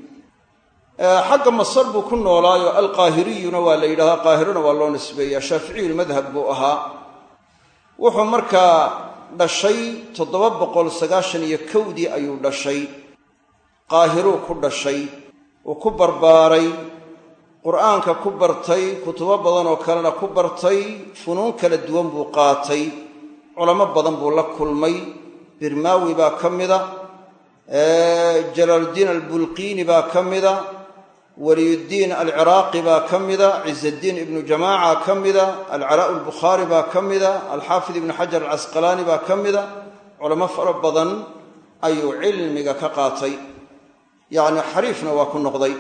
xagga masar buu ku noolaayo alqaahiriyuna waa la yidhahdaa qaahirona waa loo nisbeeya shaaficiyulmadhab buu ahaa. Wuxuu markaa dhashay toddoba boqol sagaashan iyo kowdii ayuu dhashay. Qaahiruu ku dhashay uu ku barbaaray qur'aanka ku bartay kutubo badan oo kalena ku bartay funuun kala duwan buu qaatay culamo badan buu la kulmay birmaawi baa ka mida jalaaluddiin albulqiini baa ka mida waliyuddiin alciraaqi baa ka mida ciizaddiin ibnu jamaaca ka mida alcalaa'u albukhaari baa ka mida alxaafid ibnu xajar alcasqalaani baa ka mida. Culamo fara badan ayuu cilmiga ka qaatay. Yacni xariifna waa ku noqday.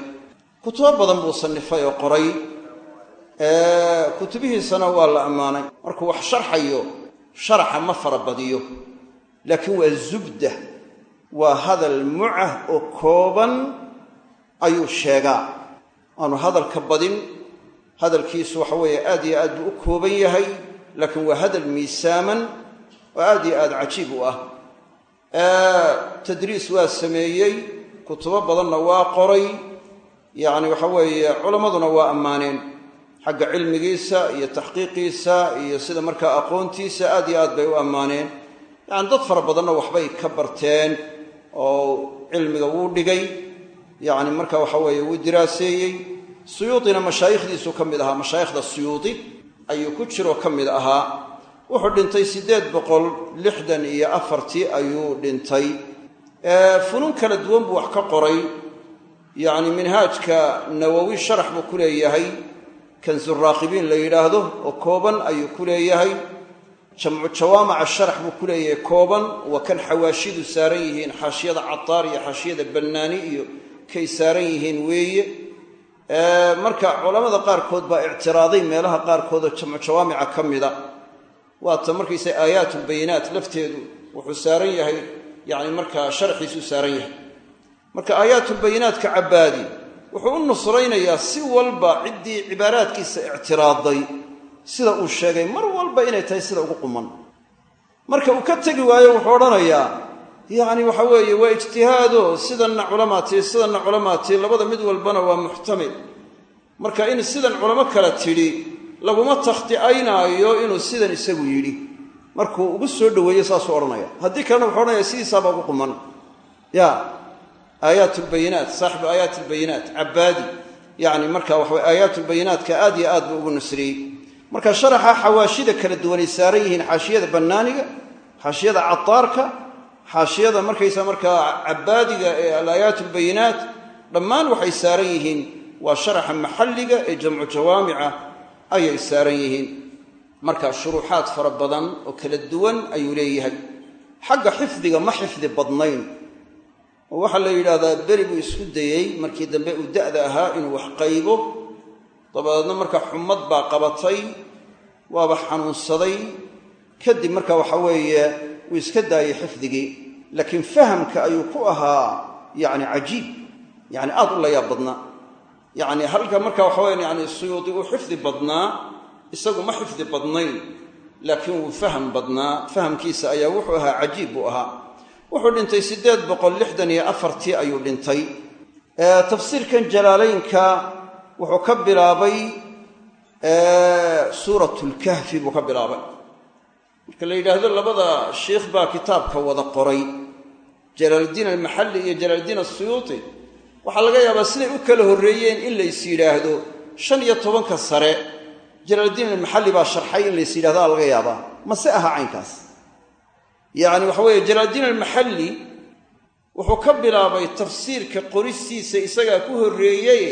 Kutubo badan buu sannifay oo qoray. Kutubihiisana waa la ammaanay. Markuu wax sharxayo sharaxa ma fara badiyo. Laakiin waa zubda waa hadal mucah oo kooban ayuu sheegaa. Aanu hadalka badin hadalkiisu waxa weeye aad iyo aad buu u kooban yahay laakiin waa hadal miisaaman oo aad iyo aad cajiib u ah. Tadriis waa sameeyey kutubo badanna waa qoray yacni waxa weeye culammaduna waa ammaaneen. Xagga cilmigiisa iyo taxqiiqiisa iyo sida markaa aqoontiisa aad iyo aad bay u ammaaneen. Yacni dad fara badanna waxbay ka barteen oo cilmiga wuu dhigay yacni marka waxa weeye wuu diraaseeyey. Suyuudina mashaayikhdiisuu ka mid ahaa mashaayikhda suyuudi ayuu ku jiroo ka mid ahaa. Wuxuu dhintay siddeed boqol lixdan iyo afartii ayuu dhintay. Funuun kala duwan buu wax ka qoray. Yacni minhaajka nawowi sharax buu ku leeyahay. Kansuraaqibiin la yidhaahdo oo kooban ayuu ku leeyahay. Jamcu jawaamaca sharax buu ku leeyahay kooban. Waa kan xawaashidu saaran yihiin xaashiyada cataar iyo xaashiyada bannaani iyo kay saaran yihiin weeye. Marka culammada qaarkood baa ictiraaday meelaha qaarkoodoo jamcu jawaamica ka mida. Waata markaysa aayaatulbayinaat lafteedu wuxuu saaran yahay yacni markaa sharxiisuu saaran yahay. Marka aayaatulbayinaatka cabbaadi wuxuu u nusraynayaa si walba ciddii cibaaraadkiisa ictiraaday sida uu sheegay. Mar walba inay tahay sida ugu quman. Marka uu ka tegi waayo wuxuu odhanayaa yacni waxa weeye waa ijtihaado sidanna culamaatii sidanna culamaatii labada mid walbana waa muxtamil. Marka in sidan culamo kale tidhi laguma takhti'aynaayo inuu sidan isagu yidhi. Markuu ugu soo dhoweeyo saasuu odhanaya. Haddii kalena wuxuu odhanaya sidiisaaba ugu quman. Ya aayaat lbayinaat saaxibu aayaat albayinaat cabbaadi. Yacni marka waxaweye aayaat lbayinaatka aad iyo aad buu ugu nusriyey. Marka sharaxa xawaashida kala duwanay saaran yihiin xaashiyada bannaaniga xaashiyada cataarka xaashiyada markaysa markaa cabbaadiga ee alaayaat albayinaat dhammaan waxay saaran yihiin waa sharaxa maxalliga ee jamcu jawaamica ayay saaran yihiin. Marka shuruuxaad fara badan oo kala duwan ayuu leeyahay. Xagga xifdiga ma xifdi badnayn. Oo waxaa la yidhaahdaa beri buu isku dayey markii dambe uu da'da ahaa inuu wax qaybo. Dabadeedna marka xumad baa qabatay waaba xanuunsaday. Kadib marka waxa weeye wuu iska daayey xifdigii laakiin fahamka ayuu ku ahaa yacni cajiib. Yacni aad u layaab badnaa. Yacni halka marka waxa weyan yani suyuudi uu xifdi badnaa isagu ma xifdi badnayn laakiin wuu faham badnaa. Fahamkiisa ayaa wuxuu ahaa cajiib buu ahaa. Wuxuu dhintay siddeed boqol lixdan iyo afartii ayuu dhintay. Tafsiirkan jalaalaynka wuxuu ka bilaabay suuratlkahfi buu ka bilaabay. Marka la yidhaahdo labada shiikh baa kitaabka wada qoray jalaaluddiin almaxalli iyo jalaaluddiin asuyuuti waxaa laga yaabaa siday u kala horreeyeen in lays yidhaahdo shan iyo tobanka sare. Jalaaluddiin almaxalli baa sharxay in lays yidhahdaa laga yaabaa. Mase aha caynkaas? Yacni waxa weeye jalaaluddiin almaxalli wuxuu ka bilaabay tafsiirka qoristiisa isagaa ku horreeyey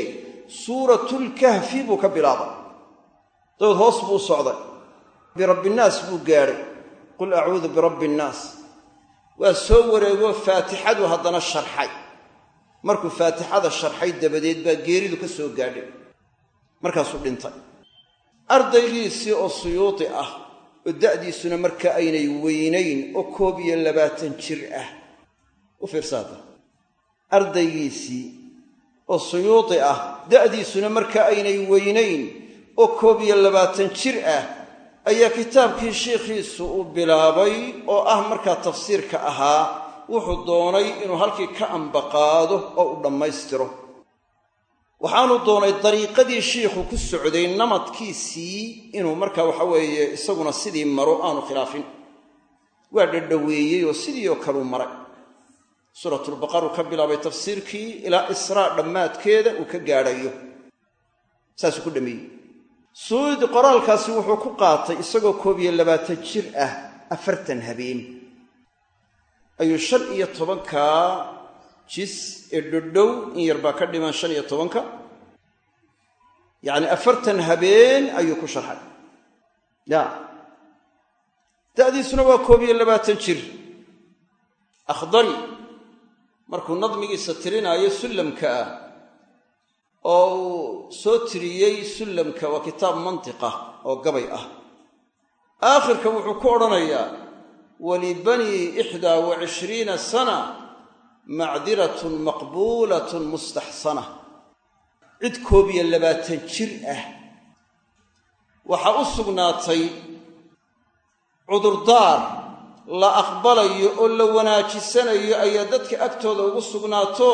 suuratulkahfi buu ka bilaabay. Dabeed hoos buu u socday birabbinnaas buu gaadhay qul acuudu birabbi innaas waa soo wareegoo faatixadu haddana sharxay. Markuu faatixada sharxay dabadeed baa geeridu ka soo gaadhay. Markaasuu dhintay. Ardaygiisii oo suyuudi ah oo da'diisuna marka aynay weynayn oo koob iyo labaatan jir ah. U fiirsaada ardaygiisii oo suyuudi ah da'diisuna marka aynay weynayn oo koob iyo labaatan jir ah ayaa kitaabkii shiikhiisu uu bilaabay oo ah markaa tafsiirka ahaa wuxuu doonay inuu halkii ka ambaqaado oo u dhammaystiro. Waxaanu doonay dariiqadii shiikhu ku socday namadkiisii inuu markaa waxa weeye isaguna sidii maro aanu khilaafin. Waa dhadhoweeyey oo sidii oo kaleu maray. Suuratulbaqaruu ka bilaabay tafsiirkii ilaa israa dhammaadkeeda uu ka gaadhayo. Saasuu ku dhameeyey suudi qoraalkaasi wuxuu ku qaatay isagoo koob iyo labaatan jir ah afartan habeen. Ayuu shan iyo tobankaa jis ee dhodhow in yar baa ka dhiman shan iyo tobanka? Yacni afartan habeen ayuu ku sharxay. Ya da'diisuna waa koob iyo labaatan jir. Akhdari markuu nadmigiisa tirinaayo sullamka ah oo uu soo tiriyey sullamka waa kitaab mantiqa oo gabay ah. Aakhirka wuxuu ku odhanayaa walibanii ixdaa wa cishriina sana macdiratun maqbuulatun mustaxsana. Cid koob iyo labaatan jir ah. Waxaa u sugnaatay cudurdaar la aqbalayo oo la wanaajisanayo ayaa dadka agtooda ugu sugnaato.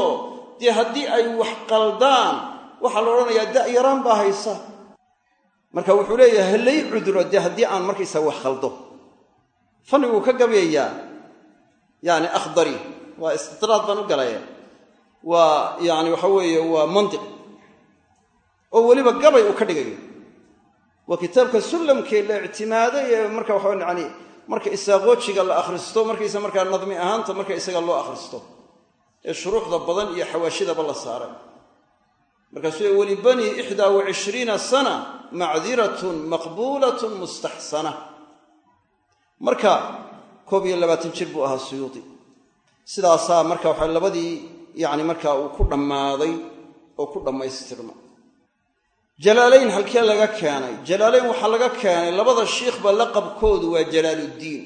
Dee haddii ay wax qaldaan waxaa la odhanayaa da'yaraan baa haysa. Marka wuxuu leeyahay halay cuduro dee haddii aan markaysaa wax khaldo. Faniguu ka gabayayaa. Yani akhdari waa istidraad baan u galaya waa yani waxa weeye waa mantiq. Oo weliba gabay uu ka dhigayo waa kitaabka sullamkee la ictimaaday ee marka waxa yani marka isaaqoojiga la akhristo markaysa markaa nadmi ahaanta marka isaga loo akhristo. Ee shuruuxda badan iyo xawaashidaba la saaray markaasuu welibanii ixdaa wa cishriina sana macdiratun maqbuulatun mustaxsana. Marka koob iyo labaatan jir buu ahaa suyuudi sidaasaa marka waxa labadii yacni markaa uu ku dhammaaday oo ku dhammaystirma. Jalaalayn halkee laga keenay? Jalaalayn waxaa laga keenay labada shiikhba laqabkoodu waa jalaaluddiin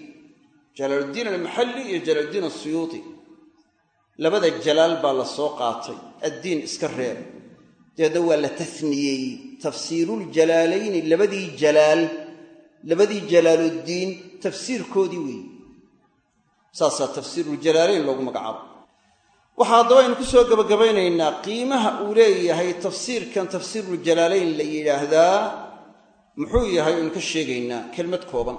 jalaaluddiin almaxalli iyo jalaaluddiin asuyuudi labada jalaal baa la soo qaatay. Addiin iska reer dabeedna waa la tasniyey tafsiiruljalaalayni labadii jalaal labadii jalaaluddiin tafsiirkoodii weeye saasaa tafsiiruljalaalayn loogu magacaabo. Waxaa haddaba aynu ku soo gebagabaynaynaa qiimaha uu leeyahay tafsiirkan tafsiiruljalaalayn la yidhaahdaa. Muxuu yahay aynu ka sheegaynaa kelmad kooban.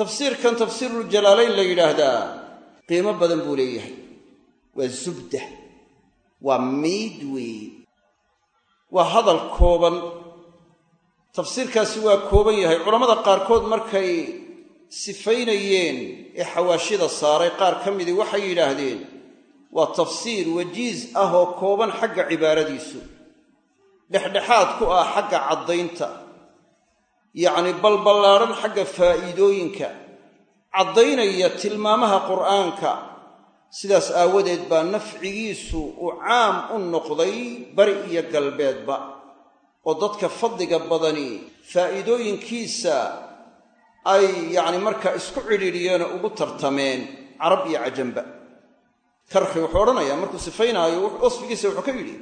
Tafsiirkan tafsiiruljalaalayn la yidhaahdaa qiimo badan buu leeyahay. Waa zubda. Waa miid weeye waa hadal kooban. Tafsiirkaasi waa kooban yahay. Culammada qaarkood markay sifaynayeen ee xawaashida saaray qaar ka midii waxay yidhaahdeen waa tafsiir wajiis ah oo kooban xagga cibaaradiisu. Dhexdhexaad ku ah xagga caddaynta. Yacni balballaadhan xagga faa'iidooyinka. Caddaynaya tilmaamaha qur'aanka sidaas aawadeed baa nafcigiisu uu caam u noqday bari iyo galbeedba oo dadka fadliga badani faa'iidooyinkiisa ay yacni markaa isku cidhiidhiyeenoo ugu tartameen carab iyo cajamba karxi wuxuu odhanayaa markuu sifaynaayo wasfigiisa wuxuu ka yidhi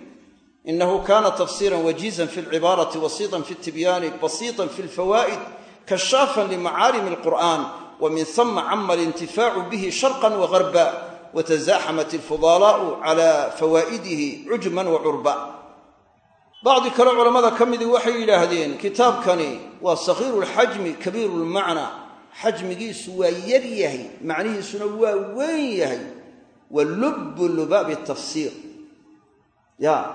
inahu kaana tafsiiran wajiizan fi lcibaarati wasiitan fi tibyaani basiitan fi lfawaa'id kashaafan limacaalimi alqur'an wa min hama cama alintifaacu bihi sharqan wagarba watazaxamat alfudaalaa'u cala fawaa'idihi cujman wa curba bacdi kale culammada ka midii waxay yidhaahdeen kitaabkani waa sakhiiru lxajmi kabiiru lmacna xajmigiisu waa yar yahay macnihiisuna waa weyn yahay wa lubbu lubaabi tafsiir ya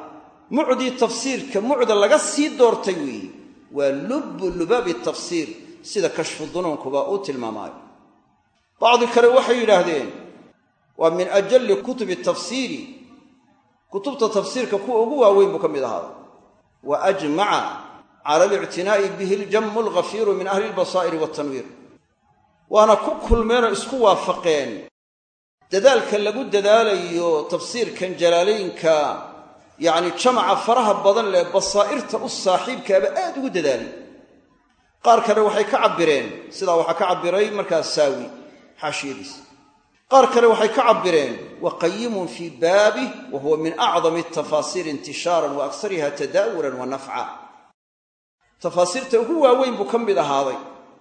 mucdii tafsiirka mucda laga sii doortay weeye waa lubbu lubaabi tafsiir sida kashfu dunuunkuba uu tilmaamaayo bacdi kale waxay yidhaahdeen waa min ajalli kutubi tafsiiri kutubta tafsiirka kuwa ugu waaweyn buu ka mid ahaada wa ajmaca cala alictinaa'i bihi ljammu alghafiiru min ahli albasaa'iri waltanwiir waana ku kulmeenoo isku waafaqeen. Dadaalka lagu dadaalayo tafsiirkan jalaalaynka yacni jamaca faraha badan leh basaa'irta u saaxiibkaaba aad ugu dadaalay qaar kale waxay ka cabbireen. Sidaa waxaa ka cabbiray markaa saawi xaashiyadiisa qaar kale waxay ka cabbireen waqayimun fii baabih wa huwa min acdami atafaasiir intishaaran wa aksariha tadaawuran wa nafca. Tafaasiirta ugu waaweyn buu ka mid ahaaday.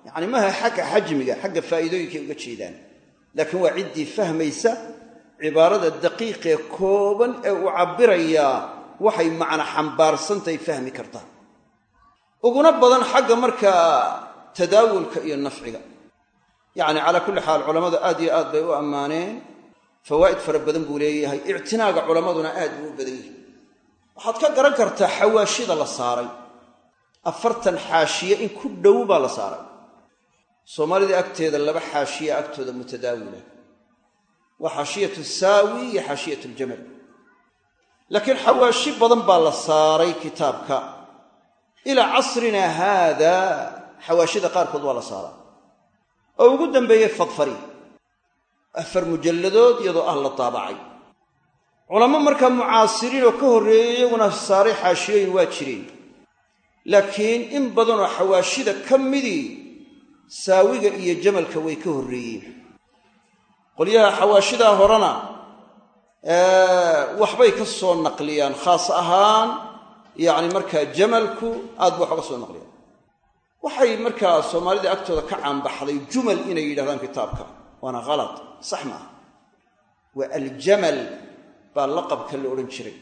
Yacni maaha xagga xajmiga xagga faa'iidooyinkay uga jeedaan. Laakiin waa ciddii fahmaysa cibaarada daqiiqee kooban ee uu cabbirayaa waxay macna xambaarsantahay fahmi kartaa. Uguna badan xagga markaa tadaawulka iyo nafciga yacni calaa kulli xaal culammadu aad iyo aad bay u ammaaneen. Fawaa'id fara badan buu leeyahay. Ictinaaga culammaduna aad buu u badan yahay. Waxaad ka garan kartaa xawaashida la saaray. Afartan xaashiye in ku dhow baa la saaray. Soomaalida agteeda laba xaashiya agtooda mutadaawila. Waa xaashiyatu saawi iyo xaashiyatu aljamal laakiin xawaashi badan baa la saaray kitaabka. Ilaa casrina haada xawaashida qaarkood waa la saaraa oo ugu dambeeyey fadfari afar mujalladood iyadoo ah la daabacay culamo markaa mucaasiriin oo ka horreeyey iyaguna saaray xaashiyooyin waa jireen. Laakiin in badanoo xawaashida ka midii saawiga iyo jamalka way ka horreeyeen. Qolyaha xawaashidaa horena waxbay ka soo naqliyaan khaas ahaan yacni markaa jamalku aad ba wax uga soo naqliyaan waxay markaa soomaalida agtooda ka caanbaxday jumal inay yidhahdaan kitaabka. Waana khalad sax maaha waa aljamal baa laqabka la odhan jiray.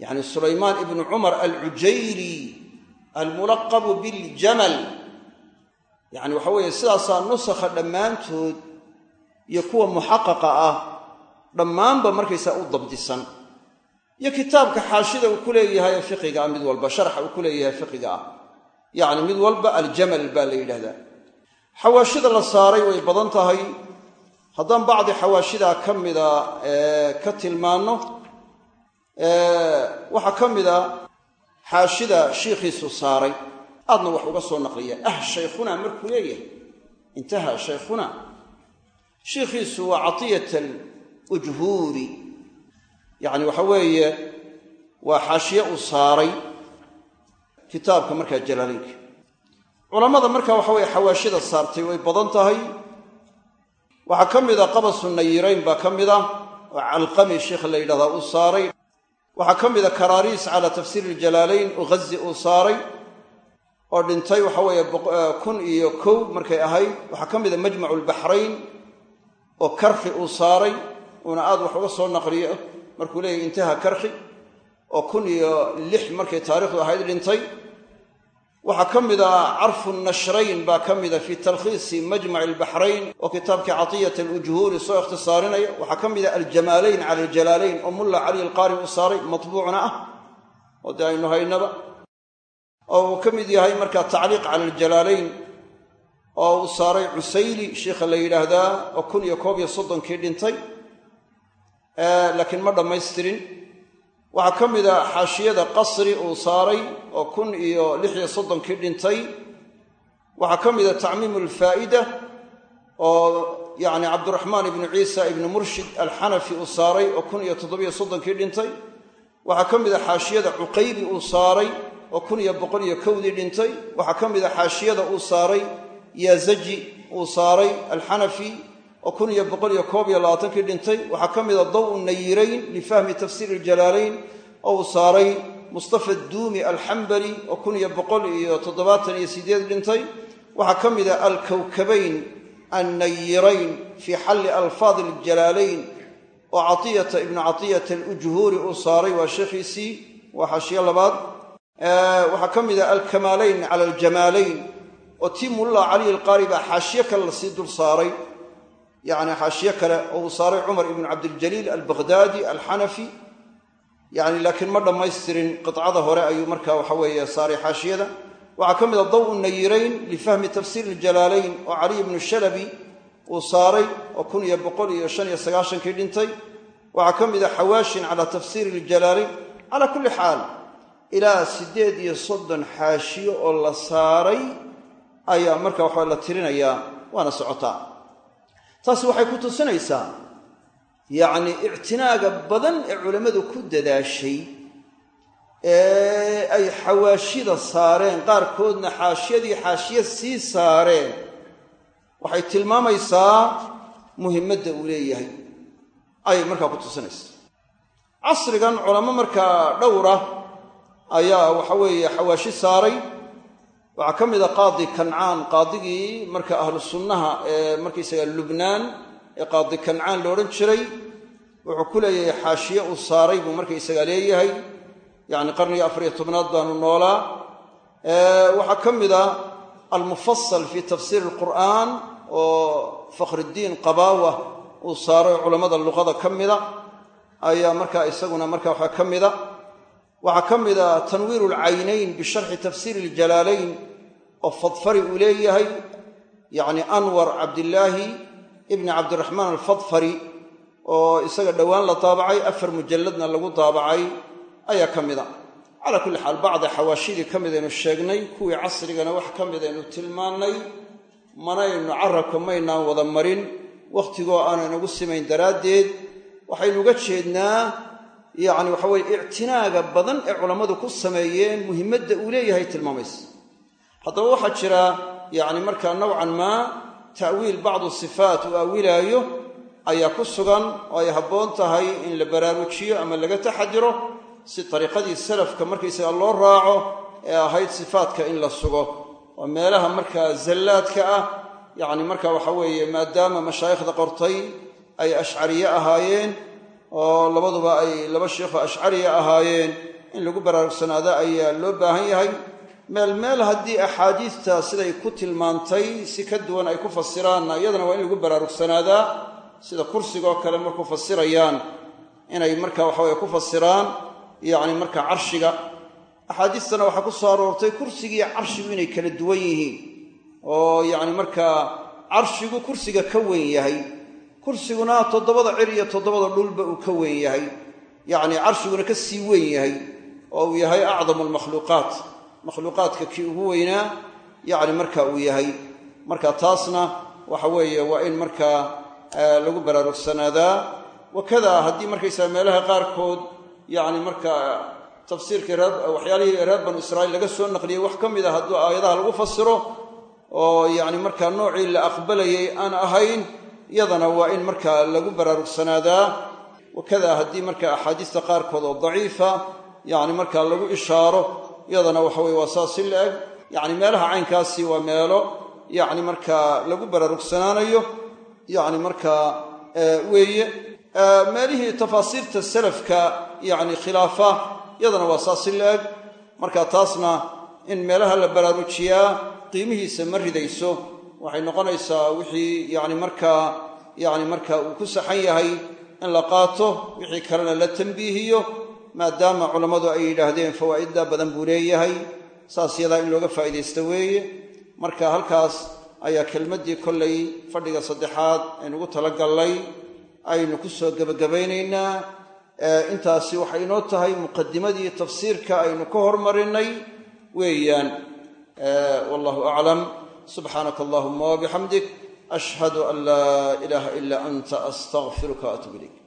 Yacni sulaymaan ibnu cumar alcujayri almulaqabu biljamal. Yacni waxa weeye sidaasaa nusakha dhammaantood iyo kuwa muxaqaqa ah dhammaanba markaysaa u dabdisan. Iyo kitaabka xaashida uu ku leeyahay ee fiqiga ah mid walba sharaxa uu ku leeyahay fiqiga ah yacni mid walba aljamal baa la yidhahdaa. Xawaashida la saaray way badan tahay. Haddaan bacdi xawaashidaa ka mida ka tilmaanno waxaa ka mida xaashida shiikhiisu saaray. Aadna wax uga soo naqliya. Ah shaykhuna markuu leeyahay intaha shaykhuna. Shiikhiisu waa catiyat alujhuuri yacni waxa weeye waa xaashiye uu saaray kitaabka markaa jalaalaynka culammada marka waxa weye xawaashida saartay way badan tahay. Waxaa ka mid a qabasu nayirayn baa ka mid ah oo calqami sheikha la yidhahdaa uu saaray. Waxaa ka mid a karaariis calaa tafsiiri iljalaalayn oo ghazi uu saaray oo dhintay waxa weeye kun iyo kow markay ahayd. Waxaa ka mid a majmacu lbaxrayn oo karkhi uu saaray uuna aad wax uga soo naqliyo markuu leeyahy intaha karkhi oo kun iyo lix markay taarikhdu ahayd dhintay waxaa ka mid a carfu nashrayn baa ka mida fii talkhiisi majmaci albaxrayn oo kitaabkii catiyat alujhuuri soo ikhtisaarinaya waxaa ka mid a aljamaalayn cala aljalaalayn oo mulla cali alqaari uu saaray matbuucna ah oo dee aynu haynaba. Oo uu ka mid yahay markaa tacliiq cala aljalaalayn oo uu saaray cusayli sheikha la yidhaahdaa oo kun iyo koob iyo soddonkii dhintay. Laakiin ma dhammaystirin waxaa ka mid a xaashiyada qasri uu saaray oo kun iyo lix iyo soddonkii dhintay. Waxaa ka mid a tacmiimu alfaa'ida oo yacni cabduraxmaan ibnu ciisa ibnu murshid alxanafi uu saaray oo kun iyo toddobiyo soddonkii dhintay. Waxaa ka mid a xaashiyada cuqaybi uu saaray oo kun iyo boqol iyo kowdii dhintay. Waxaa ka mid a xaashiyada uu saaray yaazaji uu saaray alxanafi oo kun iyo boqol iyo koob iyo labaatankii dhintay waxaa ka mid a daw nayirayn lifahmi tafsiiri iljalaalayn oo uu saaray mustafa duumi alxambali oo kun iyo boqol iyo toddobaatan iyo sideed dhintay. Waxaa ka mid a alkowkabayn annayirayn fii xalli alfaadi iljalaalayn oo catiyata ibnu catiyata alujhuuri uu saaray waa sheekhiisii waa xaashiyo labaad. Waxaa ka mid a alkamaalayn cala aljamaalayn oo tii mulla cali alqaari baa xaashiyo kale la sii dul saaray yacni xaashiyo kale oo uu saaray cumar ibnu cabdiljaliil albaqhdaadi alxanafi yani laakiin ma dhammaystirin qicada hore ayuu marka waxa weeye saaray xaashiyada. Waxaa ka mid a daw nayirayn lifahmi tafsiiri iljalaalayn oo caliy ibnu shalabi uu saaray oo kun iyo boqol iyo shan iyo sagaashankii dhintay. Waxaa ka mid a xawaashin calaa tafsiiri iljalaalayn calaa kulli xaal ilaa siddeed iyo soddon xaashiyo oo la saaray ayaa marka waxaa la tirinayaa waana socotaa taasi waxay ku tusinaysaa yacni ictinaaga badan ee culammadu ku dadaashay ee ay xawaashida saareen qaarkoodna xaashiyadii xaashiye sii saareen. Waxay tilmaamaysaa muhimmadda uu leeyahay. Ayay markaa ku tusinaysa casrigan culamo markaa dhowra ayaa waxa weeye xawaashi saaray waxaa ka mid a qaadi kancaan. Qaadigii marka ahlu sunnaha ee markaysaga lubnaan ee qaadi kancaan la odhan jiray wuxuu ku leeyahay xaashiye uu saaray buu markaysaga leeyahay. Yacni qarnigii afariyo tobnaad baanu noolaa. Waxaa ka mid a almufasal fi tafsiiri alqur'aan oo fakhriddiin qabaawa uu saaray culammada luqada ka mida ayaa markaa isaguna marka waxaa ka mida waxaa ka mida tanwiiru alcaynayn bisharxi tafsiiri iljalaalayn oo fadfari uu leeyahay yacni anwar cabdillaahi ibni cabdiraxmaan alfadfari oo isaga dhowaan la daabacay afar mujalladna lagu daabacay ayaa ka mida calaa kulli xaal bacda xawaashidii ka midaynu sheegnay kuwii casrigana wax ka midaynu tilmaannay manaynu carabka maynaan wada marin wakhtigoo aanu inagu simayn daraaddeed waxaynu uga jeednaa yacni waxa weye ictinaaga badan ee culammadu ku sameeyeen muhimmadda uu leeyahay tilmaamaysa haddaba waxaa jira yacni markaa nowcan maa ta'wiil bacdu sifaat uu awilaayo ayaa ku sugan oo ay habboon tahay in la baraarujiyo ama laga taxadiro si dariiqadii salafka markaysaga loo raaco ee ahayd sifaatka in la sugo. Oo meelaha markaa zallaadka ah yacni marka waxa weeye maadaama mashaayikhda qortay ay ashcariye ahaayeen oo labaduba ay laba sheikho ashcariya ahaayeen in lagu baraarugsanaado ayaa loo baahan yahay meel meel haddii axaadiista siday ku tilmaantay si ka duwan ay ku fasiraanna iyadana waa in lagu baraarugsanaada sida kursigoo kale markuu fasirayaan inay marka waxaweye ku fasiraan yacni marka carshiga. Axaadiistana waxaa ku soo aroortay kursigiiyo carshigu inay kala duwan yihiin oo yacni markaa carshigu kursiga ka weyn yahay kursiguna toddobada cir iyo toddobada dhulba uu ka weyn yahay yacni carshiguna ka sii weyn yahay oo uu yahay acdamu almakhluuqaat makhluuqaadka kii ugu weynaa yacni marka uu yahay. Marka taasna waxa weeye waa in markaa lagu baraarugsanaada wakada haddii markaysaa meelaha qaarkood yacni markaa tafsiirkii waxyaalihii reer banu israa'iil laga soo naqliyey wax ka mid a hadduu aayadaha lagu fasiro oo yacni markaa noocii la aqbalayay aan ahayn iyadana waa in markaa lagu baraarugsanaada wakada haddii markaa axaadiista qaarkood oo daciifa yacni markaa lagu ishaaro iyadana waxa weye waa saas si la-eg yacni meelaha caynkaasi waa meelo yacni markaa lagu baraarugsanaanayo yacni markaa weeye. Meelihii tafaasiirta salafka yacni khilaafa iyadana waa saas si la-eg marka taasna in meelaha la baraarujiyaa qiimihiisa ma ridayso. Waxay noqonaysaa wixii yacni markaa yacni marka uu ku saxan yahay in la qaato wixii kalena la tambiihiyo maadaama culammadu ay yidhaahdeen fawaa'iddaa badan buu leeyahay saas yadaa in looga faa'iidaysta weeye. Marka halkaas ayaa kelmaddii kollay fadhiga saddexaad aynugu talagallay aynu ku soo gebagabaynaynaa intaasi waxay inoo tahay muqadimadii tafsiirka aynu ka hormarinnay weeyaan. Wallahu aclam. Subxaanaka allahuma wabixamdik ashhadu an laa ilaaha ilaa anta astaqfiruka waatuub ilayk